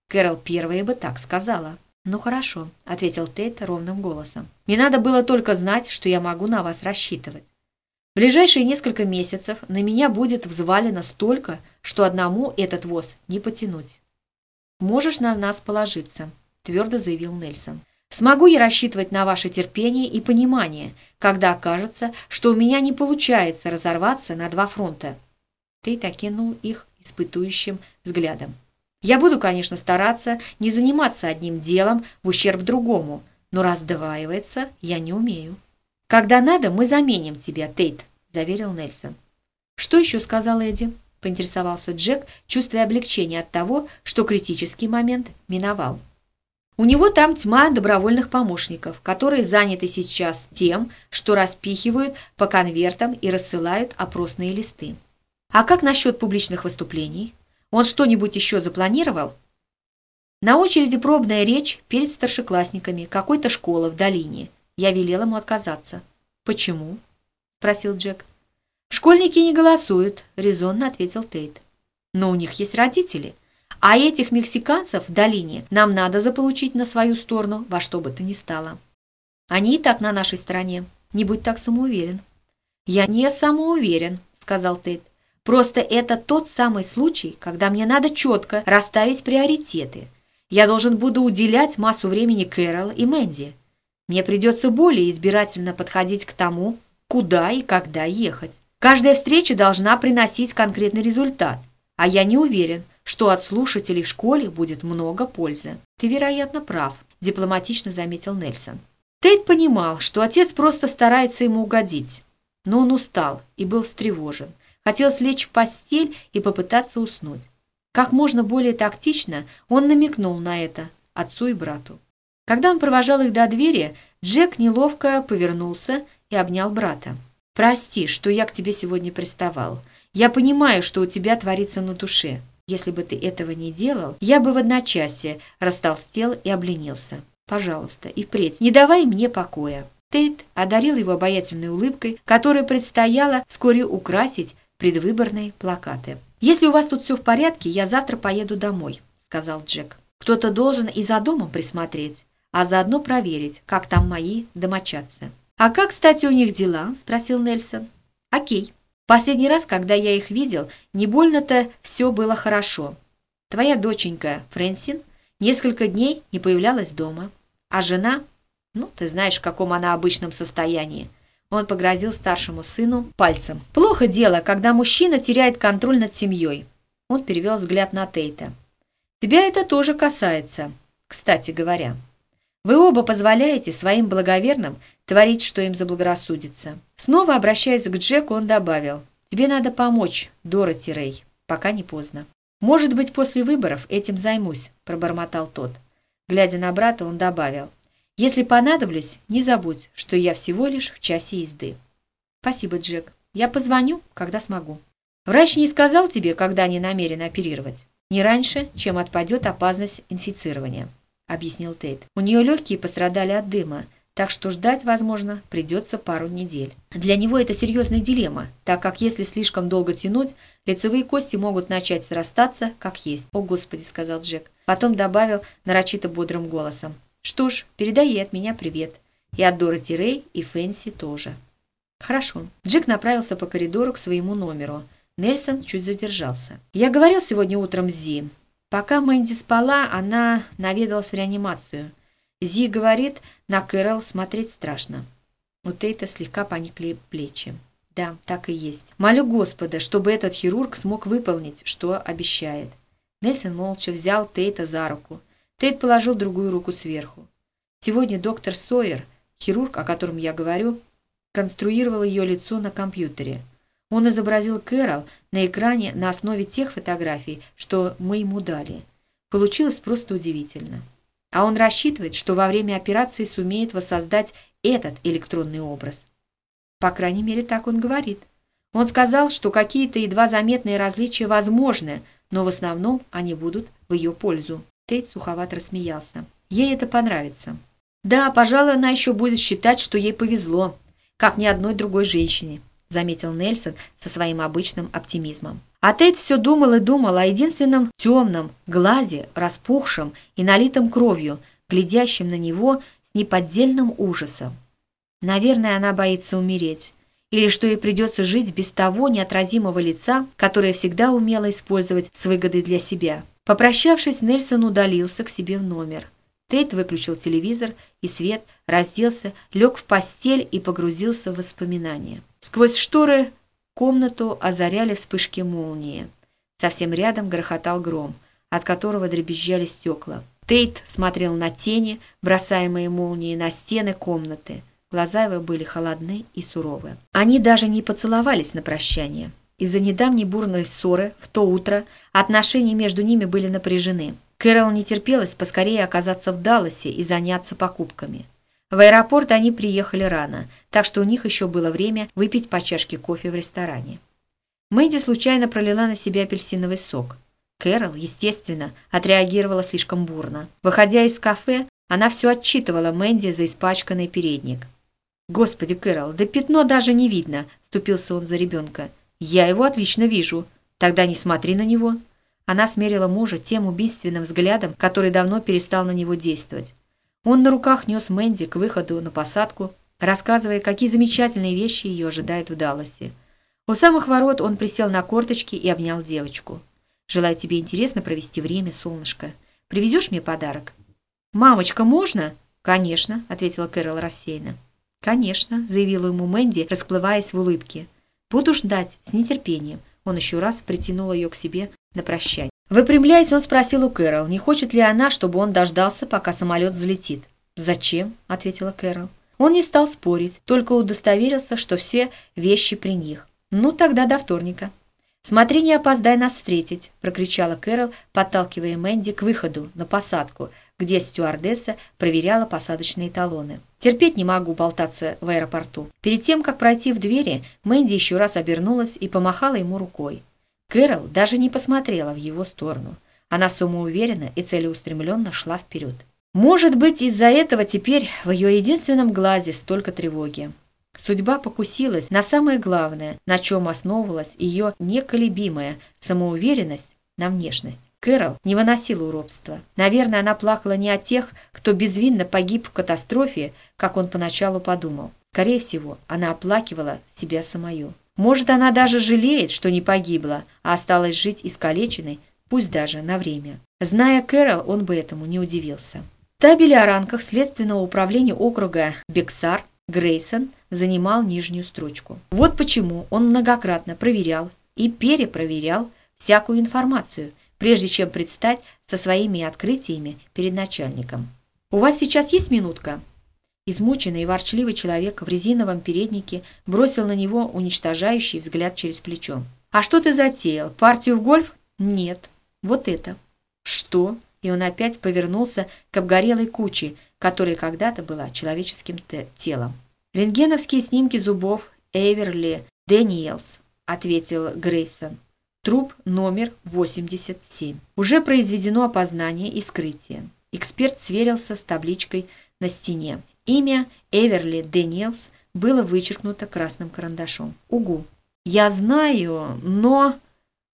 Кэрол первая бы так сказала. «Ну хорошо», — ответил Тейт ровным голосом. «Мне надо было только знать, что я могу на вас рассчитывать. В ближайшие несколько месяцев на меня будет взвалено столько, что одному этот воз не потянуть». «Можешь на нас положиться», — твердо заявил Нельсон. Смогу я рассчитывать на ваше терпение и понимание, когда окажется, что у меня не получается разорваться на два фронта?» Ты окинул их испытующим взглядом. «Я буду, конечно, стараться не заниматься одним делом в ущерб другому, но раздваиваться я не умею». «Когда надо, мы заменим тебя, Тейт», — заверил Нельсон. «Что еще сказал Эдди?» — поинтересовался Джек, чувствуя облегчение от того, что критический момент миновал. У него там тьма добровольных помощников, которые заняты сейчас тем, что распихивают по конвертам и рассылают опросные листы. А как насчет публичных выступлений? Он что-нибудь еще запланировал? На очереди пробная речь перед старшеклассниками какой-то школы в долине. Я велел ему отказаться. «Почему?» – спросил Джек. «Школьники не голосуют», – резонно ответил Тейт. «Но у них есть родители. А этих мексиканцев в долине нам надо заполучить на свою сторону во что бы то ни стало. Они и так на нашей стороне. Не будь так самоуверен. Я не самоуверен, сказал Тейт. Просто это тот самый случай, когда мне надо четко расставить приоритеты. Я должен буду уделять массу времени Кэрол и Мэнди. Мне придется более избирательно подходить к тому, куда и когда ехать. Каждая встреча должна приносить конкретный результат, а я не уверен, что от слушателей в школе будет много пользы. Ты, вероятно, прав, дипломатично заметил Нельсон. Тейт понимал, что отец просто старается ему угодить. Но он устал и был встревожен. Хотел слечь в постель и попытаться уснуть. Как можно более тактично он намекнул на это отцу и брату. Когда он провожал их до двери, Джек неловко повернулся и обнял брата. «Прости, что я к тебе сегодня приставал. Я понимаю, что у тебя творится на душе. Если бы ты этого не делал, я бы в одночасье растолстел и обленился. Пожалуйста, и впредь не давай мне покоя». Тейт одарил его обаятельной улыбкой, которой предстояло вскоре украсить предвыборные плакаты. «Если у вас тут все в порядке, я завтра поеду домой», — сказал Джек. «Кто-то должен и за домом присмотреть, а заодно проверить, как там мои домочадцы». «А как, кстати, у них дела?» — спросил Нельсон. «Окей». Последний раз, когда я их видел, не больно-то все было хорошо. Твоя доченька, Фрэнсин, несколько дней не появлялась дома. А жена, ну, ты знаешь, в каком она обычном состоянии. Он погрозил старшему сыну пальцем. Плохо дело, когда мужчина теряет контроль над семьей. Он перевел взгляд на Тейта. Тебя это тоже касается, кстати говоря. Вы оба позволяете своим благоверным творить, что им заблагорассудится. Снова обращаясь к Джеку, он добавил, «Тебе надо помочь, Дороти Рэй, пока не поздно». «Может быть, после выборов этим займусь», — пробормотал тот. Глядя на брата, он добавил, «Если понадоблюсь, не забудь, что я всего лишь в часе езды». «Спасибо, Джек. Я позвоню, когда смогу». «Врач не сказал тебе, когда не намерен оперировать?» «Не раньше, чем отпадет опасность инфицирования». — объяснил Тейт. «У нее легкие пострадали от дыма, так что ждать, возможно, придется пару недель. Для него это серьезная дилемма, так как если слишком долго тянуть, лицевые кости могут начать срастаться, как есть. «О, Господи!» — сказал Джек. Потом добавил нарочито бодрым голосом. «Что ж, передай ей от меня привет. И от Дороти Рэй, и Фэнси тоже». Хорошо. Джек направился по коридору к своему номеру. Нельсон чуть задержался. Я говорил сегодня утром с Зи. Пока Мэнди спала, она наведалась в реанимацию. Зи говорит, на Кэрол смотреть страшно. У Тейта слегка поникли плечи. Да, так и есть. Молю Господа, чтобы этот хирург смог выполнить, что обещает. Нельсон молча взял Тейта за руку. Тейт положил другую руку сверху. Сегодня доктор Сойер, хирург, о котором я говорю, конструировал ее лицо на компьютере. Он изобразил Кэрол на экране на основе тех фотографий, что мы ему дали. Получилось просто удивительно. А он рассчитывает, что во время операции сумеет воссоздать этот электронный образ. По крайней мере, так он говорит. Он сказал, что какие-то едва заметные различия возможны, но в основном они будут в ее пользу. Тейт суховато рассмеялся. Ей это понравится. Да, пожалуй, она еще будет считать, что ей повезло, как ни одной другой женщине, заметил Нельсон со своим обычным оптимизмом. А Тейт все думал и думал о единственном темном глазе, распухшем и налитом кровью, глядящем на него с неподдельным ужасом. Наверное, она боится умереть. Или что ей придется жить без того неотразимого лица, которое всегда умела использовать с выгодой для себя. Попрощавшись, Нельсон удалился к себе в номер. Тейт выключил телевизор и свет, разделся, лег в постель и погрузился в воспоминания. Сквозь шторы комнату озаряли вспышки молнии. Совсем рядом грохотал гром, от которого дребезжали стекла. Тейт смотрел на тени, бросаемые молнией на стены комнаты – Глаза его были холодны и суровы. Они даже не поцеловались на прощание. Из-за недавней бурной ссоры в то утро отношения между ними были напряжены. Кэрол не терпелось поскорее оказаться в Далласе и заняться покупками. В аэропорт они приехали рано, так что у них еще было время выпить по чашке кофе в ресторане. Мэдди случайно пролила на себя апельсиновый сок. Кэрол, естественно, отреагировала слишком бурно. Выходя из кафе, она все отчитывала Мэнди за испачканный передник. «Господи, Кэрол, да пятно даже не видно!» – ступился он за ребенка. «Я его отлично вижу. Тогда не смотри на него». Она смерила мужа тем убийственным взглядом, который давно перестал на него действовать. Он на руках нес Мэнди к выходу на посадку, рассказывая, какие замечательные вещи ее ожидают в Далласе. У самых ворот он присел на корточки и обнял девочку. «Желаю тебе интересно провести время, солнышко. Привезешь мне подарок?» «Мамочка, можно?» «Конечно», — ответила Кэрол рассеянно. «Конечно», — заявила ему Мэнди, расплываясь в улыбке. «Буду ждать, с нетерпением». Он еще раз притянул ее к себе на прощание. Выпрямляясь, он спросил у Кэрол, не хочет ли она, чтобы он дождался, пока самолет взлетит. «Зачем?» — ответила Кэрол. Он не стал спорить, только удостоверился, что все вещи при них. «Ну, тогда до вторника». «Смотри, не опоздай нас встретить!» – прокричала Кэрол, подталкивая Мэнди к выходу, на посадку, где стюардесса проверяла посадочные талоны. Терпеть не могу болтаться в аэропорту. Перед тем, как пройти в двери, Мэнди еще раз обернулась и помахала ему рукой. Кэрол даже не посмотрела в его сторону. Она самоуверенно и целеустремленно шла вперед. Может быть, из-за этого теперь в ее единственном глазе столько тревоги. Судьба покусилась на самое главное, на чем основывалась ее неколебимая самоуверенность на внешность. Кэрол не выносила уродства. Наверное, она плакала не о тех, кто безвинно погиб в катастрофе, как он поначалу подумал. Скорее всего, она оплакивала себя самую. Может, она даже жалеет, что не погибла, а осталась жить искалеченной, пусть даже на время. Зная Кэрол, он бы этому не удивился. В табеле о ранках Следственного управления округа Бексар Грейсон занимал нижнюю строчку. Вот почему он многократно проверял и перепроверял всякую информацию – прежде чем предстать со своими открытиями перед начальником. «У вас сейчас есть минутка?» Измученный и ворчливый человек в резиновом переднике бросил на него уничтожающий взгляд через плечо. «А что ты затеял? Партию в гольф?» «Нет. Вот это». «Что?» И он опять повернулся к обгорелой куче, которая когда-то была человеческим телом. «Рентгеновские снимки зубов Эверли Дэниелс», — ответил Грейсон. Труп номер 87. Уже произведено опознание и вскрытие. Эксперт сверился с табличкой на стене. Имя Эверли Дэниелс было вычеркнуто красным карандашом. Угу. Я знаю, но...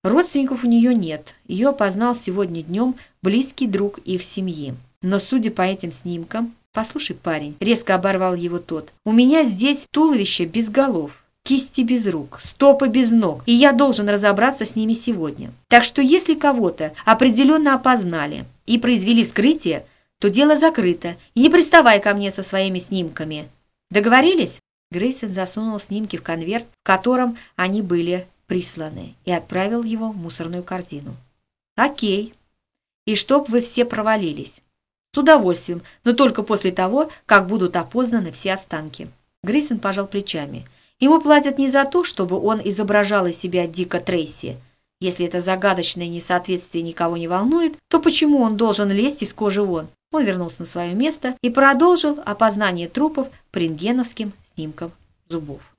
Родственников у нее нет. Ее опознал сегодня днем близкий друг их семьи. Но, судя по этим снимкам, «Послушай, парень», — резко оборвал его тот, — «у меня здесь туловище без голов, кисти без рук, стопы без ног, и я должен разобраться с ними сегодня. Так что если кого-то определенно опознали и произвели вскрытие, то дело закрыто, и не приставай ко мне со своими снимками. Договорились?» Грейсон засунул снимки в конверт, в котором они были присланы, и отправил его в мусорную корзину. «Окей. И чтоб вы все провалились. С удовольствием, но только после того, как будут опознаны все останки». Грейсон пожал плечами. Ему платят не за то, чтобы он изображал из себя Дика Трейси. Если это загадочное несоответствие никого не волнует, то почему он должен лезть из кожи вон? Он вернулся на свое место и продолжил опознание трупов по рентгеновским снимкам зубов.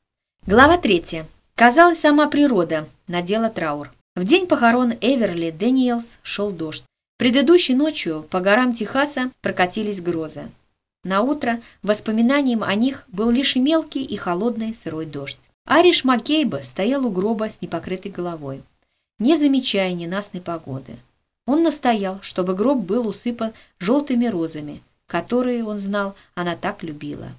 Глава третья. Казалось, сама природа надела траур. В день похорон Эверли Дэниелс шел дождь. Предыдущей ночью по горам Техаса прокатились грозы. На утро воспоминанием о них был лишь мелкий и холодный сырой дождь. Ариш Маккейба стоял у гроба с непокрытой головой, не замечая ненастной погоды. Он настоял, чтобы гроб был усыпан желтыми розами, которые, он знал, она так любила.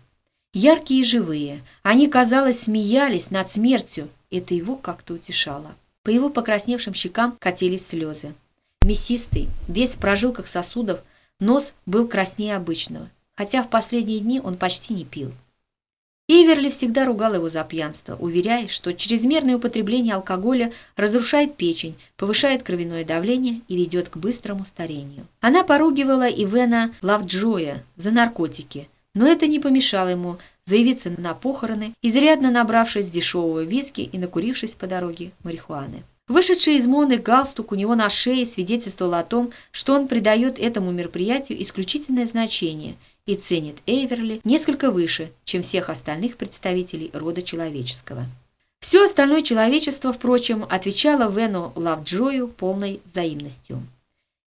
Яркие и живые, они, казалось, смеялись над смертью, это его как-то утешало. По его покрасневшим щекам катились слезы. Мясистый, весь в прожилках сосудов, нос был краснее обычного – хотя в последние дни он почти не пил. Иверли всегда ругал его за пьянство, уверяя, что чрезмерное употребление алкоголя разрушает печень, повышает кровяное давление и ведет к быстрому старению. Она поругивала Ивена Лавджоя за наркотики, но это не помешало ему заявиться на похороны, изрядно набравшись дешевого виски и накурившись по дороге марихуаны. Вышедший из моды галстук у него на шее свидетельствовал о том, что он придает этому мероприятию исключительное значение – и ценит Эйверли несколько выше, чем всех остальных представителей рода человеческого. Все остальное человечество, впрочем, отвечало Вену Лавджою полной взаимностью.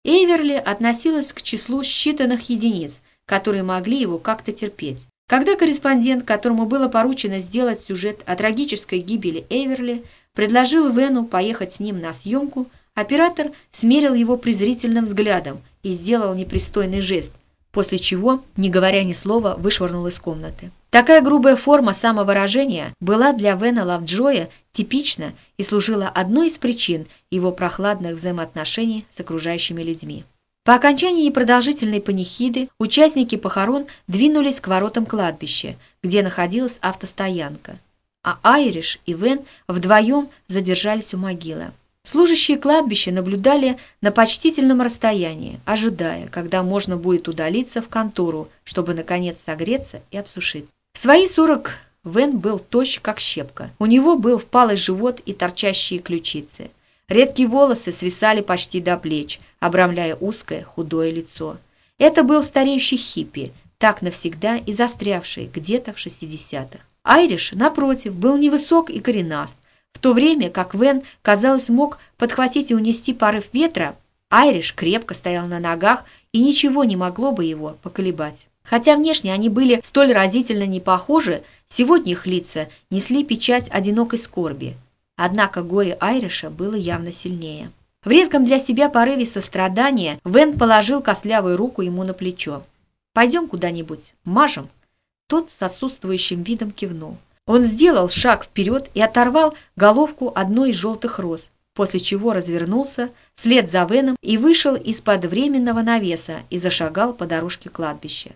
Эйверли относилась к числу считанных единиц, которые могли его как-то терпеть. Когда корреспондент, которому было поручено сделать сюжет о трагической гибели Эверли, предложил Вену поехать с ним на съемку, оператор смерил его презрительным взглядом и сделал непристойный жест, после чего, не говоря ни слова, вышвырнул из комнаты. Такая грубая форма самовыражения была для Вена Лавджоя типична и служила одной из причин его прохладных взаимоотношений с окружающими людьми. По окончании непродолжительной панихиды участники похорон двинулись к воротам кладбища, где находилась автостоянка, а Айриш и Вен вдвоем задержались у могилы. Служащие кладбища наблюдали на почтительном расстоянии, ожидая, когда можно будет удалиться в контору, чтобы, наконец, согреться и обсушить. В свои сорок Вен был тощ, как щепка. У него был впалый живот и торчащие ключицы. Редкие волосы свисали почти до плеч, обрамляя узкое, худое лицо. Это был стареющий хиппи, так навсегда и застрявший где-то в шестидесятых. Айриш, напротив, был невысок и коренаст, то время как Вен, казалось, мог подхватить и унести порыв ветра, Айриш крепко стоял на ногах, и ничего не могло бы его поколебать. Хотя внешне они были столь разительно не похожи, сегодня их лица несли печать одинокой скорби. Однако горе Айриша было явно сильнее. В редком для себя порыве сострадания Вен положил костлявую руку ему на плечо. «Пойдем куда-нибудь, мажем». Тот с отсутствующим видом кивнул. Он сделал шаг вперед и оторвал головку одной из желтых роз, после чего развернулся вслед за Веном и вышел из-под временного навеса и зашагал по дорожке кладбища.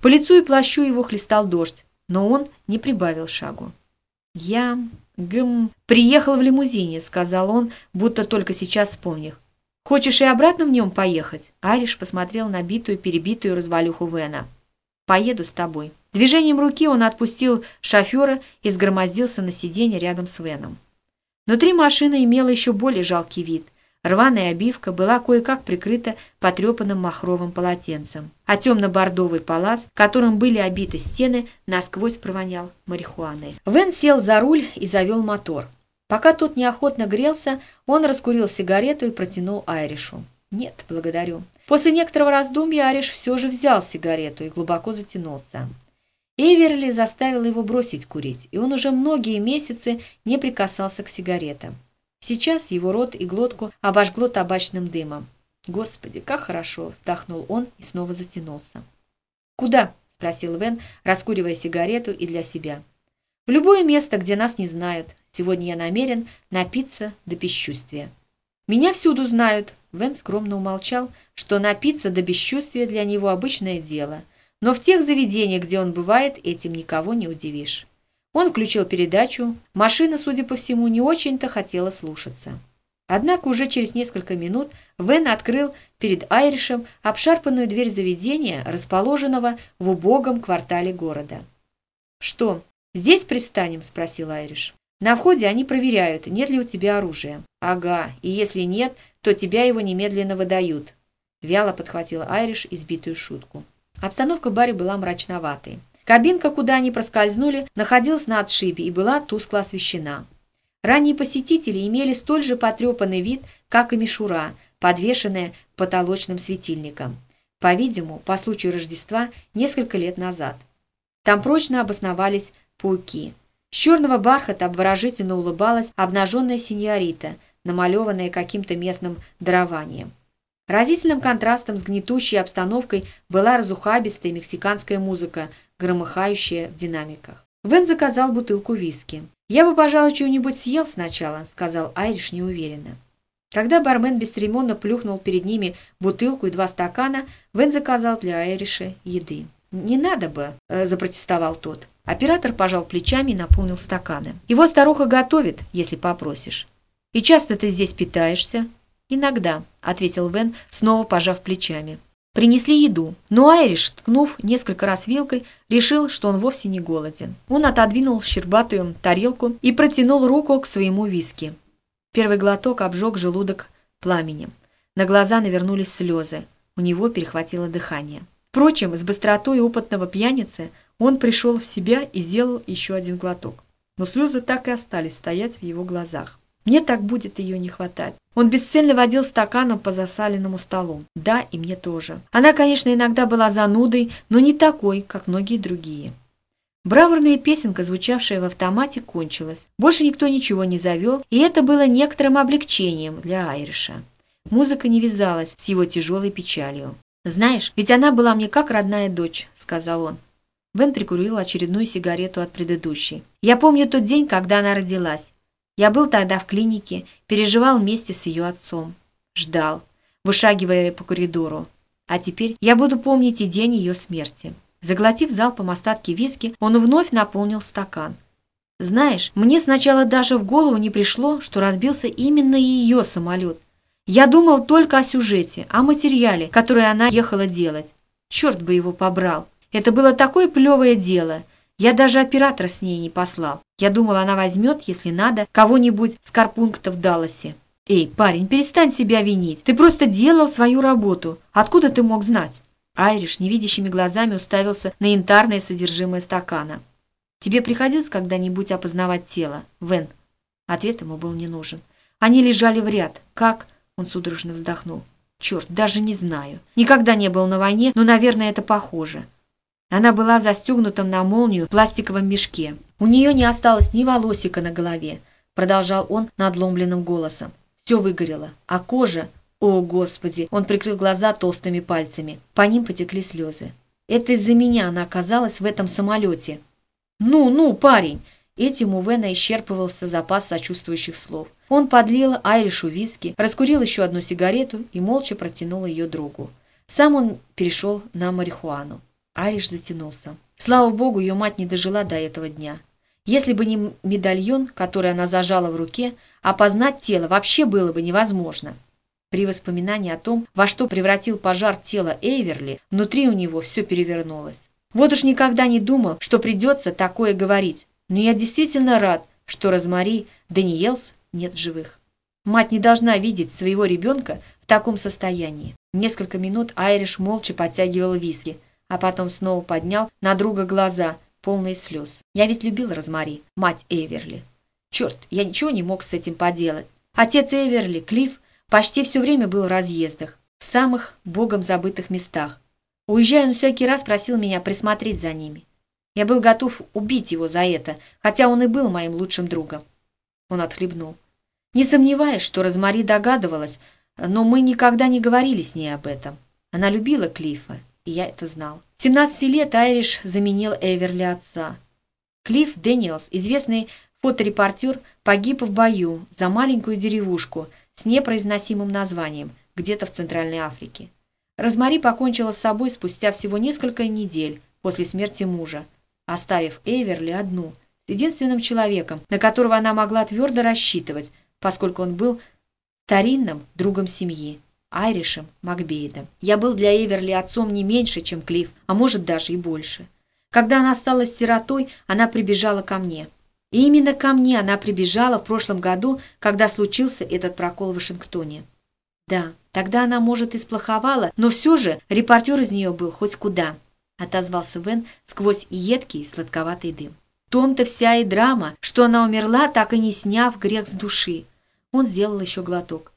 По лицу и плащу его хлестал дождь, но он не прибавил шагу. «Я... гм... приехал в лимузине», — сказал он, будто только сейчас вспомнив. «Хочешь и обратно в нем поехать?» Ариш посмотрел на битую, перебитую развалюху Вена. «Поеду с тобой». Движением руки он отпустил шофера и сгромоздился на сиденье рядом с Веном. Внутри машина имела еще более жалкий вид. Рваная обивка была кое-как прикрыта потрепанным махровым полотенцем, а темно-бордовый палас, которым были обиты стены, насквозь провонял марихуаной. Вен сел за руль и завел мотор. Пока тот неохотно грелся, он раскурил сигарету и протянул Айришу. «Нет, благодарю». После некоторого раздумья Ариш все же взял сигарету и глубоко затянулся. Эверли заставил его бросить курить, и он уже многие месяцы не прикасался к сигаретам. Сейчас его рот и глотку обожгло табачным дымом. «Господи, как хорошо!» – вздохнул он и снова затянулся. «Куда?» — спросил Вен, раскуривая сигарету и для себя. «В любое место, где нас не знают. Сегодня я намерен напиться до бесчувствия». «Меня всюду знают», — Вен скромно умолчал, что напиться до бесчувствия для него обычное дело. Но в тех заведениях, где он бывает, этим никого не удивишь. Он включил передачу, машина, судя по всему, не очень-то хотела слушаться. Однако уже через несколько минут Вен открыл перед Айришем обшарпанную дверь заведения, расположенного в убогом квартале города. «Что, здесь пристанем?» – спросил Айриш. «На входе они проверяют, нет ли у тебя оружия». «Ага, и если нет, то тебя его немедленно выдают», – вяло подхватил Айриш избитую шутку. Обстановка в баре была мрачноватой. Кабинка, куда они проскользнули, находилась на отшибе и была тускло освещена. Ранние посетители имели столь же потрепанный вид, как и мишура, подвешенная потолочным светильником. По-видимому, по случаю Рождества несколько лет назад. Там прочно обосновались пауки. С черного бархата обворожительно улыбалась обнаженная синьорита, намалеванная каким-то местным дарованием. Разительным контрастом с гнетущей обстановкой была разухабистая мексиканская музыка, громыхающая в динамиках. Вен заказал бутылку виски. «Я бы, пожалуй, чего-нибудь съел сначала», — сказал Айриш неуверенно. Когда бармен бесцеремонно плюхнул перед ними бутылку и два стакана, Вен заказал для Айриша еды. «Не надо бы», э, — запротестовал тот. Оператор пожал плечами и наполнил стаканы. «Его старуха готовит, если попросишь». «И часто ты здесь питаешься?» «Иногда», — ответил Вен, снова пожав плечами. Принесли еду, но Айриш, ткнув несколько раз вилкой, решил, что он вовсе не голоден. Он отодвинул щербатую тарелку и протянул руку к своему виски. Первый глоток обжег желудок пламенем. На глаза навернулись слезы. У него перехватило дыхание. Впрочем, с быстротой опытного пьяницы он пришел в себя и сделал еще один глоток. Но слезы так и остались стоять в его глазах. Мне так будет ее не хватать. Он бесцельно водил стаканом по засаленному столу. Да, и мне тоже. Она, конечно, иногда была занудой, но не такой, как многие другие. Браворная песенка, звучавшая в автомате, кончилась. Больше никто ничего не завел, и это было некоторым облегчением для Айриша. Музыка не вязалась с его тяжелой печалью. «Знаешь, ведь она была мне как родная дочь», — сказал он. Бен прикурил очередную сигарету от предыдущей. «Я помню тот день, когда она родилась. Я был тогда в клинике, переживал вместе с ее отцом. Ждал, вышагивая по коридору. А теперь я буду помнить и день ее смерти. Заглотив залпом остатки виски, он вновь наполнил стакан. Знаешь, мне сначала даже в голову не пришло, что разбился именно ее самолет. Я думал только о сюжете, о материале, который она ехала делать. Черт бы его побрал. Это было такое плевое дело — я даже оператора с ней не послал. Я думал, она возьмет, если надо, кого-нибудь с карпункта в Далласе. Эй, парень, перестань себя винить. Ты просто делал свою работу. Откуда ты мог знать? Айриш невидящими глазами уставился на янтарное содержимое стакана. «Тебе приходилось когда-нибудь опознавать тело, Вен?» Ответ ему был не нужен. Они лежали в ряд. Как? Он судорожно вздохнул. Черт, даже не знаю. Никогда не был на войне, но, наверное, это похоже. Она была в застегнутом на молнию пластиковом мешке. У нее не осталось ни волосика на голове, продолжал он надломленным голосом. Все выгорело, а кожа... О, Господи! Он прикрыл глаза толстыми пальцами. По ним потекли слезы. Это из-за меня она оказалась в этом самолете. Ну, ну, парень! Этим у Вена исчерпывался запас сочувствующих слов. Он подлил Айришу виски, раскурил еще одну сигарету и молча протянул ее другу. Сам он перешел на марихуану. Ариш затянулся. Слава богу, ее мать не дожила до этого дня. Если бы не медальон, который она зажала в руке, опознать тело вообще было бы невозможно. При воспоминании о том, во что превратил пожар тела Эйверли, внутри у него все перевернулось. Вот уж никогда не думал, что придется такое говорить. Но я действительно рад, что Розмари Даниэлс нет в живых. Мать не должна видеть своего ребенка в таком состоянии. Несколько минут Айриш молча подтягивал виски, а потом снова поднял на друга глаза, полные слез. Я ведь любил Розмари, мать Эверли. Черт, я ничего не мог с этим поделать. Отец Эверли, Клифф, почти все время был в разъездах, в самых богом забытых местах. Уезжая, он всякий раз просил меня присмотреть за ними. Я был готов убить его за это, хотя он и был моим лучшим другом. Он отхлебнул. Не сомневаюсь, что Розмари догадывалась, но мы никогда не говорили с ней об этом. Она любила Клиффа и я это знал. С 17 лет Айриш заменил Эверли отца. Клифф Дэниелс, известный фоторепортер, погиб в бою за маленькую деревушку с непроизносимым названием где-то в Центральной Африке. Розмари покончила с собой спустя всего несколько недель после смерти мужа, оставив Эверли одну, с единственным человеком, на которого она могла твердо рассчитывать, поскольку он был старинным другом семьи, Айришем Макбейдом. Я был для Эверли отцом не меньше, чем Клифф, а может даже и больше. Когда она стала сиротой, она прибежала ко мне. И именно ко мне она прибежала в прошлом году, когда случился этот прокол в Вашингтоне. Да, тогда она, может, и сплоховала, но все же репортер из нее был хоть куда, отозвался Вен сквозь едкий сладковатый дым. Том-то вся и драма, что она умерла, так и не сняв грех с души. Он сделал еще глоток.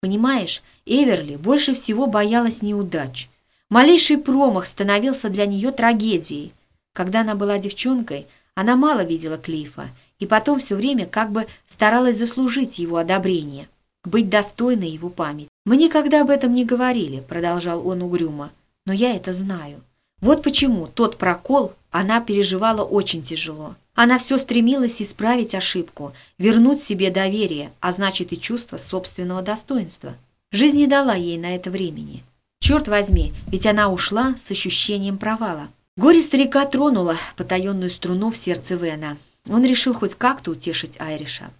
Понимаешь, Эверли больше всего боялась неудач. Малейший промах становился для нее трагедией. Когда она была девчонкой, она мало видела Клифа, и потом все время как бы старалась заслужить его одобрение, быть достойной его памяти. «Мы никогда об этом не говорили», — продолжал он угрюмо, — «но я это знаю. Вот почему тот прокол она переживала очень тяжело. Она все стремилась исправить ошибку, вернуть себе доверие, а значит и чувство собственного достоинства. Жизнь не дала ей на это времени. Черт возьми, ведь она ушла с ощущением провала. Горе старика тронуло потаенную струну в сердце Вена. Он решил хоть как-то утешить Айриша.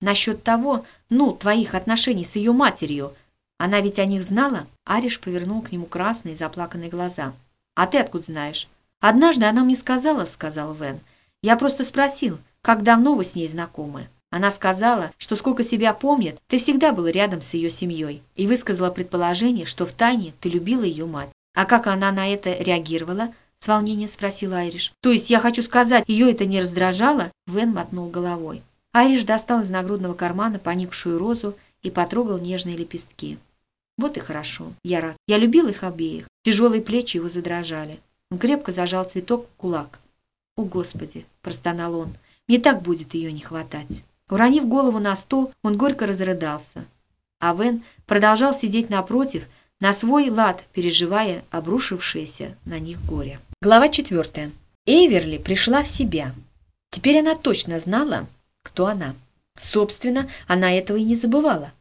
Насчет того, ну, твоих отношений с ее матерью. Она ведь о них знала? Ариш повернул к нему красные заплаканные глаза. А ты откуда знаешь? Однажды она мне сказала, сказал Вен. Я просто спросил, как давно вы с ней знакомы? Она сказала, что сколько себя помнит, ты всегда был рядом с ее семьей, и высказала предположение, что в тайне ты любила ее мать. А как она на это реагировала? С волнением спросил Айриш. То есть, я хочу сказать, ее это не раздражало? Вен мотнул головой. Айриш достал из нагрудного кармана поникшую розу и потрогал нежные лепестки. Вот и хорошо. Я рад. Я любил их обеих. Тяжелые плечи его задрожали. Он крепко зажал цветок в кулак. «О, Господи!» – простонал он. «Мне так будет ее не хватать!» Уронив голову на стол, он горько разрыдался. А Вен продолжал сидеть напротив, на свой лад, переживая обрушившееся на них горе. Глава четвертая. Эйверли пришла в себя. Теперь она точно знала, кто она. Собственно, она этого и не забывала.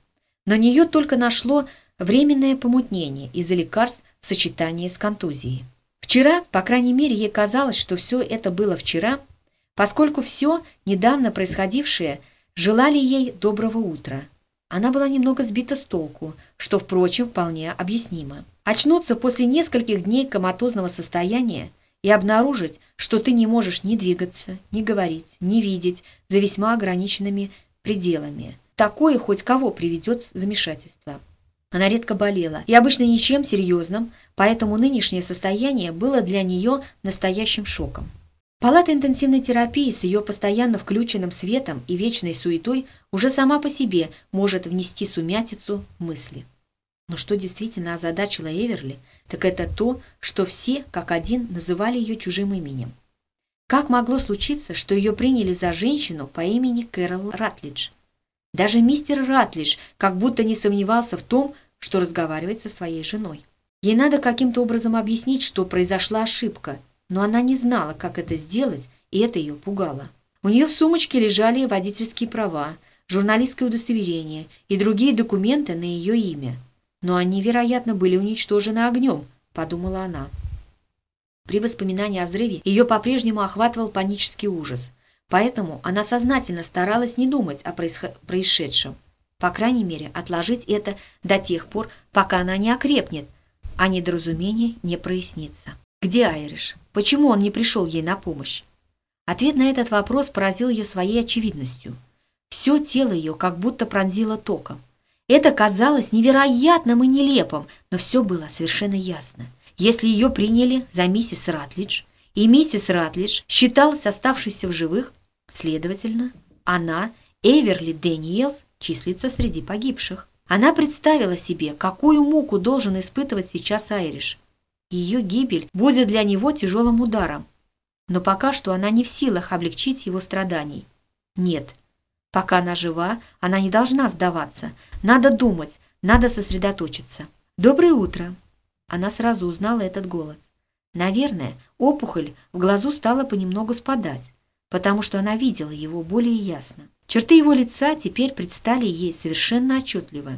На нее только нашло временное помутнение из-за лекарств в сочетании с контузией. Вчера, по крайней мере, ей казалось, что все это было вчера, поскольку все, недавно происходившее, желали ей доброго утра. Она была немного сбита с толку, что, впрочем, вполне объяснимо. Очнуться после нескольких дней коматозного состояния и обнаружить, что ты не можешь ни двигаться, ни говорить, ни видеть за весьма ограниченными пределами. Такое хоть кого приведет в замешательство. Она редко болела, и обычно ничем серьезным, поэтому нынешнее состояние было для нее настоящим шоком. Палата интенсивной терапии с ее постоянно включенным светом и вечной суетой уже сама по себе может внести сумятицу мысли. Но что действительно озадачило Эверли, так это то, что все, как один, называли ее чужим именем. Как могло случиться, что ее приняли за женщину по имени Кэрол Ратлидж? Даже мистер Ратлидж как будто не сомневался в том, что разговаривает со своей женой. Ей надо каким-то образом объяснить, что произошла ошибка, но она не знала, как это сделать, и это ее пугало. У нее в сумочке лежали водительские права, журналистское удостоверение и другие документы на ее имя. Но они, вероятно, были уничтожены огнем, подумала она. При воспоминании о взрыве ее по-прежнему охватывал панический ужас, поэтому она сознательно старалась не думать о происшедшем. По крайней мере, отложить это до тех пор, пока она не окрепнет, а недоразумение не прояснится. Где Айриш? Почему он не пришел ей на помощь? Ответ на этот вопрос поразил ее своей очевидностью. Все тело ее как будто пронзило током. Это казалось невероятным и нелепым, но все было совершенно ясно. Если ее приняли за миссис Ратлидж, и миссис Ратлидж считалась оставшейся в живых, следовательно, она, Эверли Дэниелс, числится среди погибших. Она представила себе, какую муку должен испытывать сейчас Айриш. Ее гибель будет для него тяжелым ударом. Но пока что она не в силах облегчить его страданий. Нет, пока она жива, она не должна сдаваться. Надо думать, надо сосредоточиться. «Доброе утро!» Она сразу узнала этот голос. Наверное, опухоль в глазу стала понемногу спадать, потому что она видела его более ясно. Черты его лица теперь предстали ей совершенно отчетливо.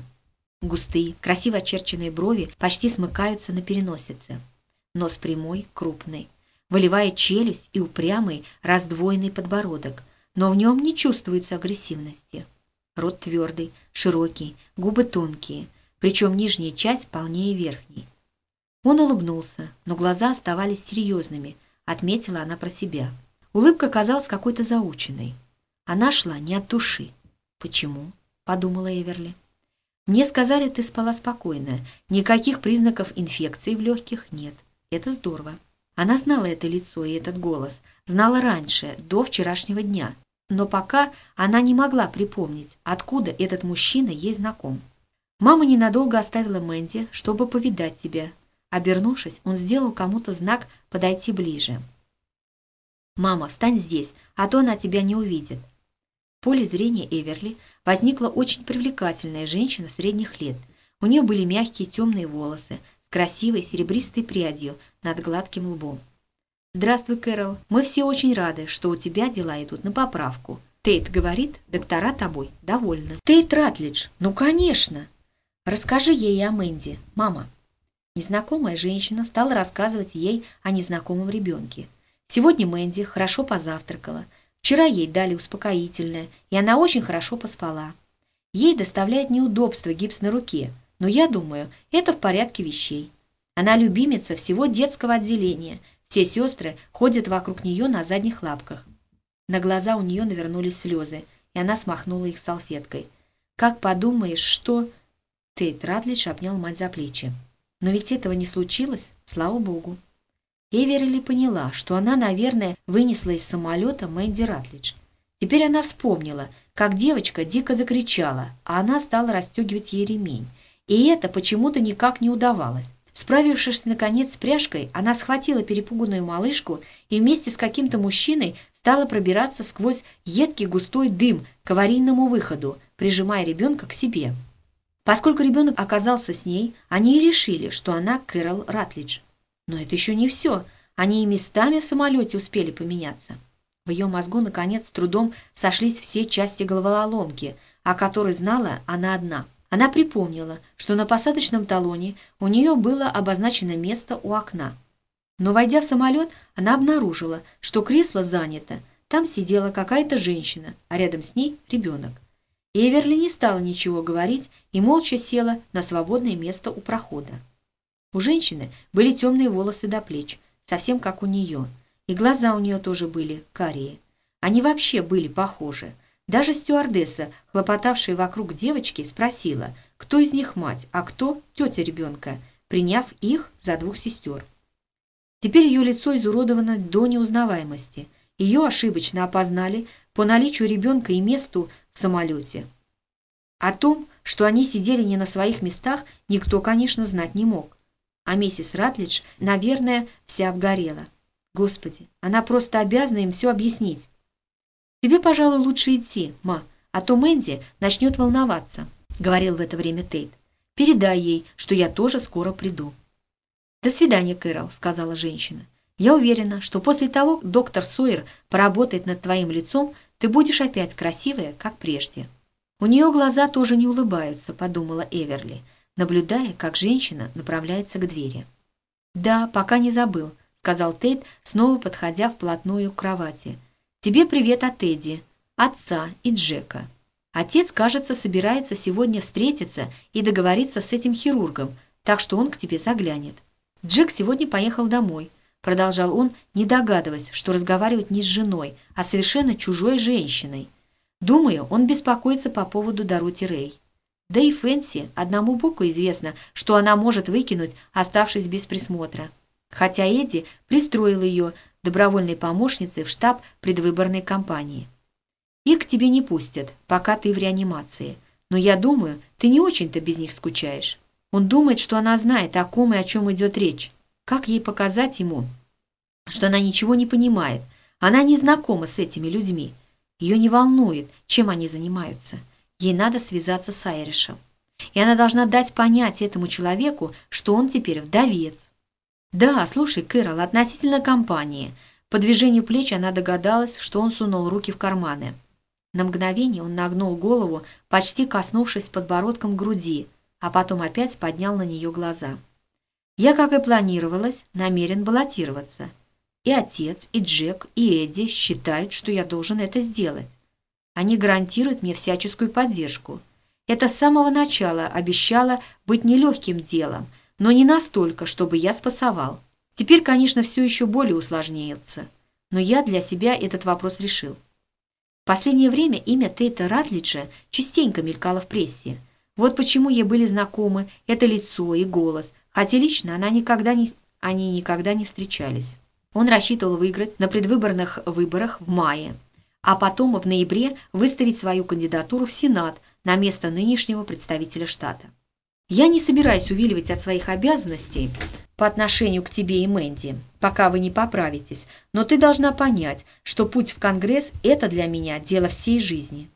Густые, красиво очерченные брови почти смыкаются на переносице. Нос прямой, крупный. Волевая челюсть и упрямый, раздвоенный подбородок, но в нем не чувствуется агрессивности. Рот твердый, широкий, губы тонкие, причем нижняя часть полнее верхней. Он улыбнулся, но глаза оставались серьезными, отметила она про себя. Улыбка казалась какой-то заученной. Она шла не от души. «Почему?» — подумала Эверли. «Мне сказали, ты спала спокойно. Никаких признаков инфекции в легких нет. Это здорово». Она знала это лицо и этот голос, знала раньше, до вчерашнего дня. Но пока она не могла припомнить, откуда этот мужчина ей знаком. Мама ненадолго оставила Мэнди, чтобы повидать тебя. Обернувшись, он сделал кому-то знак подойти ближе. «Мама, стань здесь, а то она тебя не увидит». Поле зрения Эверли возникла очень привлекательная женщина средних лет. У нее были мягкие темные волосы с красивой серебристой прядью над гладким лбом. «Здравствуй, Кэрол. Мы все очень рады, что у тебя дела идут на поправку. Тейт говорит, доктора тобой довольны». «Тейт Ратлидж? Ну, конечно!» «Расскажи ей о Мэнди, мама». Незнакомая женщина стала рассказывать ей о незнакомом ребенке. Сегодня Мэнди хорошо позавтракала. Вчера ей дали успокоительное, и она очень хорошо поспала. Ей доставляет неудобство гипс на руке, но я думаю, это в порядке вещей. Она любимица всего детского отделения. Все сестры ходят вокруг нее на задних лапках. На глаза у нее навернулись слезы, и она смахнула их салфеткой. «Как подумаешь, что...» Тейт Ратлидж обнял мать за плечи. «Но ведь этого не случилось, слава богу». Эверли поняла, что она, наверное, вынесла из самолета Мэнди Ратлидж. Теперь она вспомнила, как девочка дико закричала, а она стала расстегивать ей ремень. И это почему-то никак не удавалось. Справившись, наконец, с пряжкой, она схватила перепуганную малышку и вместе с каким-то мужчиной стала пробираться сквозь едкий густой дым к аварийному выходу, прижимая ребенка к себе. Поскольку ребенок оказался с ней, они и решили, что она Кэрол Ратлидж. Но это еще не все. Они и местами в самолете успели поменяться. В ее мозгу, наконец, с трудом сошлись все части головоломки, о которой знала она одна. Она припомнила, что на посадочном талоне у нее было обозначено место у окна. Но, войдя в самолет, она обнаружила, что кресло занято. Там сидела какая-то женщина, а рядом с ней ребенок. Эверли не стала ничего говорить и молча села на свободное место у прохода. У женщины были темные волосы до плеч, совсем как у нее, и глаза у нее тоже были карие. Они вообще были похожи. Даже стюардесса, хлопотавшая вокруг девочки, спросила, кто из них мать, а кто тетя ребенка, приняв их за двух сестер. Теперь ее лицо изуродовано до неузнаваемости. Ее ошибочно опознали по наличию ребенка и месту в самолете. О том, что они сидели не на своих местах, никто, конечно, знать не мог а миссис Ратлидж, наверное, вся обгорела. Господи, она просто обязана им все объяснить. «Тебе, пожалуй, лучше идти, ма, а то Мэнди начнет волноваться», — говорил в это время Тейт. «Передай ей, что я тоже скоро приду». «До свидания, Кэрол», — сказала женщина. «Я уверена, что после того, как доктор Сойер поработает над твоим лицом, ты будешь опять красивая, как прежде». «У нее глаза тоже не улыбаются», — подумала Эверли наблюдая, как женщина направляется к двери. «Да, пока не забыл», — сказал Тейт, снова подходя вплотную к кровати. «Тебе привет от Эдди, отца и Джека. Отец, кажется, собирается сегодня встретиться и договориться с этим хирургом, так что он к тебе заглянет. Джек сегодня поехал домой», — продолжал он, не догадываясь, что разговаривать не с женой, а совершенно чужой женщиной. «Думаю, он беспокоится по поводу Дороти Рэй». Да и Фэнси одному Богу известно, что она может выкинуть, оставшись без присмотра. Хотя Эдди пристроил ее добровольной помощницей в штаб предвыборной кампании. Их к тебе не пустят, пока ты в реанимации. Но я думаю, ты не очень-то без них скучаешь. Он думает, что она знает, о ком и о чем идет речь. Как ей показать ему, что она ничего не понимает? Она не знакома с этими людьми. Ее не волнует, чем они занимаются. Ей надо связаться с Айришем. И она должна дать понять этому человеку, что он теперь вдовец. «Да, слушай, Кэрол, относительно компании». По движению плеч она догадалась, что он сунул руки в карманы. На мгновение он нагнул голову, почти коснувшись подбородком груди, а потом опять поднял на нее глаза. «Я, как и планировалось, намерен баллотироваться. И отец, и Джек, и Эдди считают, что я должен это сделать. Они гарантируют мне всяческую поддержку. Это с самого начала обещало быть нелегким делом, но не настолько, чтобы я спасовал. Теперь, конечно, все еще более усложняется, но я для себя этот вопрос решил. В последнее время имя Тейта Ратлиджа частенько мелькало в прессе. Вот почему ей были знакомы это лицо и голос, хотя лично она никогда не, они никогда не встречались. Он рассчитывал выиграть на предвыборных выборах в мае, а потом в ноябре выставить свою кандидатуру в Сенат на место нынешнего представителя штата. Я не собираюсь увиливать от своих обязанностей по отношению к тебе и Мэнди, пока вы не поправитесь, но ты должна понять, что путь в Конгресс – это для меня дело всей жизни.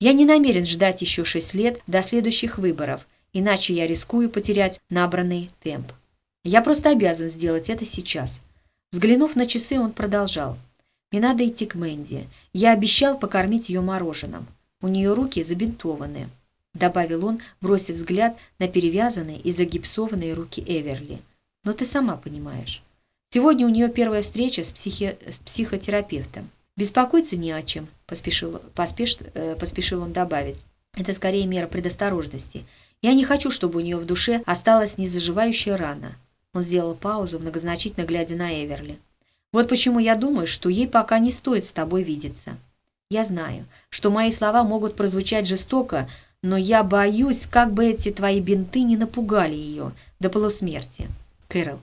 Я не намерен ждать еще шесть лет до следующих выборов, иначе я рискую потерять набранный темп. Я просто обязан сделать это сейчас. Взглянув на часы, он продолжал. «Мне надо идти к Мэнди. Я обещал покормить ее мороженым. У нее руки забинтованы», — добавил он, бросив взгляд на перевязанные и загипсованные руки Эверли. «Но ты сама понимаешь. Сегодня у нее первая встреча с, психи... с психотерапевтом. Беспокоиться не о чем», — поспешил, поспеш... э, поспешил он добавить. «Это скорее мера предосторожности. Я не хочу, чтобы у нее в душе осталась незаживающая рана». Он сделал паузу, многозначительно глядя на Эверли. «Вот почему я думаю, что ей пока не стоит с тобой видеться». Я знаю, что мои слова могут прозвучать жестоко, но я боюсь, как бы эти твои бинты не напугали ее до полусмерти. Кэрол.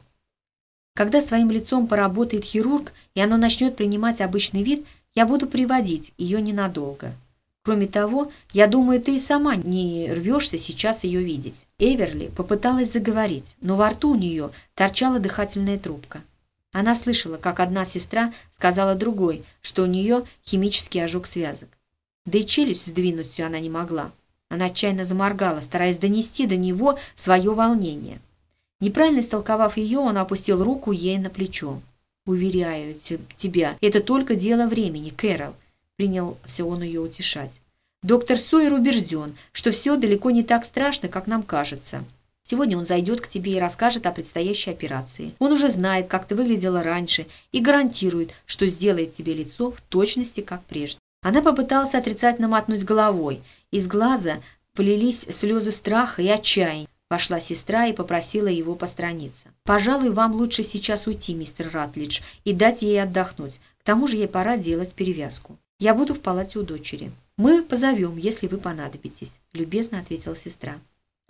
Когда с твоим лицом поработает хирург, и оно начнет принимать обычный вид, я буду приводить ее ненадолго. Кроме того, я думаю, ты и сама не рвешься сейчас ее видеть. Эверли попыталась заговорить, но во рту у нее торчала дыхательная трубка. Она слышала, как одна сестра сказала другой, что у нее химический ожог связок. Да и челюсть сдвинуть все она не могла. Она отчаянно заморгала, стараясь донести до него свое волнение. Неправильно истолковав ее, он опустил руку ей на плечо. «Уверяю тебя, это только дело времени, Кэрол», — принялся он ее утешать. «Доктор Сойер убежден, что все далеко не так страшно, как нам кажется. Сегодня он зайдет к тебе и расскажет о предстоящей операции. Он уже знает, как ты выглядела раньше, и гарантирует, что сделает тебе лицо в точности, как прежде. Она попыталась отрицательно мотнуть головой. Из глаза полились слезы страха и отчаяния. Вошла сестра и попросила его постраниться. «Пожалуй, вам лучше сейчас уйти, мистер Ратлидж, и дать ей отдохнуть. К тому же ей пора делать перевязку. Я буду в палате у дочери. Мы позовем, если вы понадобитесь», — любезно ответила сестра.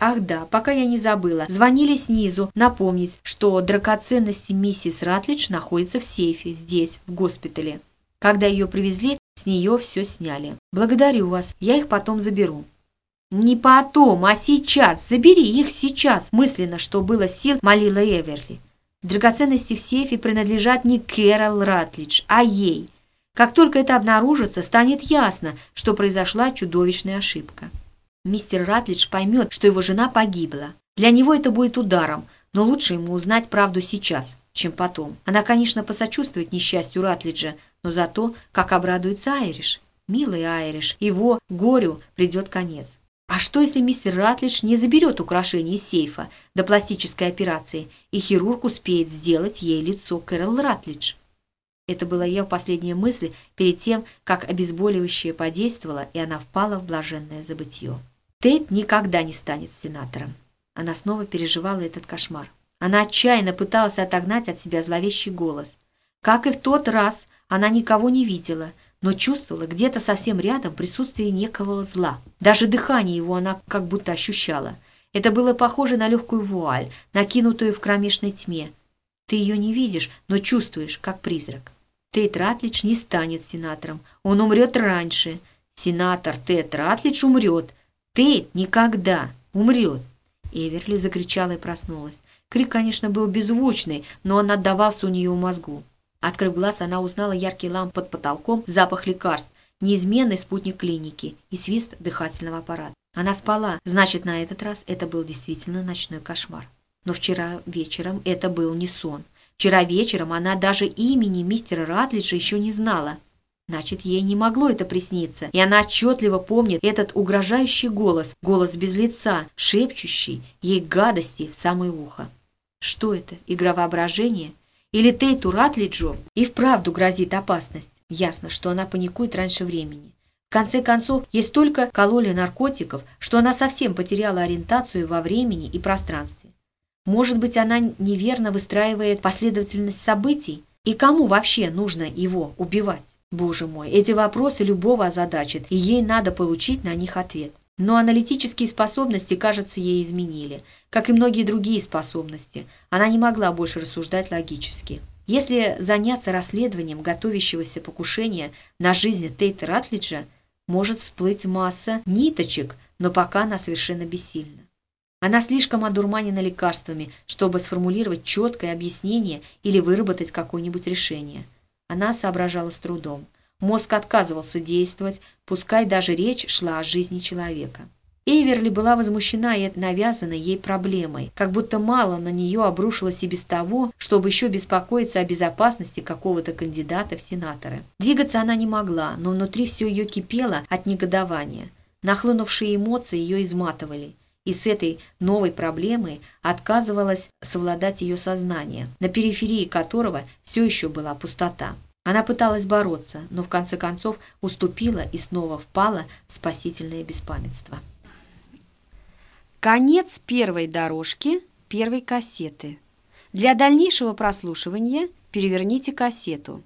Ах да, пока я не забыла. Звонили снизу напомнить, что драгоценности миссис Ратлидж находятся в сейфе, здесь, в госпитале. Когда ее привезли, с нее все сняли. Благодарю вас, я их потом заберу. «Не потом, а сейчас! Забери их сейчас!» Мысленно, что было сил, молила Эверли. Драгоценности в сейфе принадлежат не Кэрол Ратлидж, а ей. Как только это обнаружится, станет ясно, что произошла чудовищная ошибка. Мистер Ратлидж поймет, что его жена погибла. Для него это будет ударом, но лучше ему узнать правду сейчас, чем потом. Она, конечно, посочувствует несчастью Ратлиджа, но за то, как обрадуется Айриш. Милый Айриш, его горю придет конец. А что, если мистер Ратлидж не заберет украшение из сейфа до пластической операции, и хирург успеет сделать ей лицо Кэрол Ратлидж? Это была ее последняя мысль перед тем, как обезболивающее подействовало, и она впала в блаженное забытье. Тейт никогда не станет сенатором. Она снова переживала этот кошмар. Она отчаянно пыталась отогнать от себя зловещий голос. Как и в тот раз, она никого не видела, но чувствовала где-то совсем рядом присутствие некого зла. Даже дыхание его она как будто ощущала. Это было похоже на легкую вуаль, накинутую в кромешной тьме. Ты ее не видишь, но чувствуешь, как призрак. Тейт Ратлидж не станет сенатором. Он умрет раньше. Сенатор Тейт Ратлидж умрет. Тейт никогда умрет!» Эверли закричала и проснулась. Крик, конечно, был беззвучный, но он отдавался у нее в мозгу. Открыв глаз, она узнала яркий ламп под потолком, запах лекарств, неизменный спутник клиники и свист дыхательного аппарата. Она спала, значит, на этот раз это был действительно ночной кошмар. Но вчера вечером это был не сон. Вчера вечером она даже имени мистера Ратлиджа еще не знала. Значит, ей не могло это присниться, и она отчетливо помнит этот угрожающий голос, голос без лица, шепчущий ей гадости в самое ухо. Что это, игра воображения? Или Тейту Ратлиджу и вправду грозит опасность? Ясно, что она паникует раньше времени. В конце концов, ей столько кололи наркотиков, что она совсем потеряла ориентацию во времени и пространстве. Может быть, она неверно выстраивает последовательность событий? И кому вообще нужно его убивать? Боже мой, эти вопросы любого озадачат, и ей надо получить на них ответ. Но аналитические способности, кажется, ей изменили. Как и многие другие способности, она не могла больше рассуждать логически. Если заняться расследованием готовящегося покушения на жизнь Тейта Ратлиджа, может всплыть масса ниточек, но пока она совершенно бессильна. Она слишком одурманена лекарствами, чтобы сформулировать четкое объяснение или выработать какое-нибудь решение. Она соображала с трудом. Мозг отказывался действовать, пускай даже речь шла о жизни человека. Эйверли была возмущена и навязанной ей проблемой, как будто мало на нее обрушилось и без того, чтобы еще беспокоиться о безопасности какого-то кандидата в сенаторы. Двигаться она не могла, но внутри все ее кипело от негодования. Нахлынувшие эмоции ее изматывали, и с этой новой проблемой отказывалось совладать ее сознание, на периферии которого все еще была пустота. Она пыталась бороться, но в конце концов уступила и снова впала в спасительное беспамятство. Конец первой дорожки первой кассеты. Для дальнейшего прослушивания переверните кассету.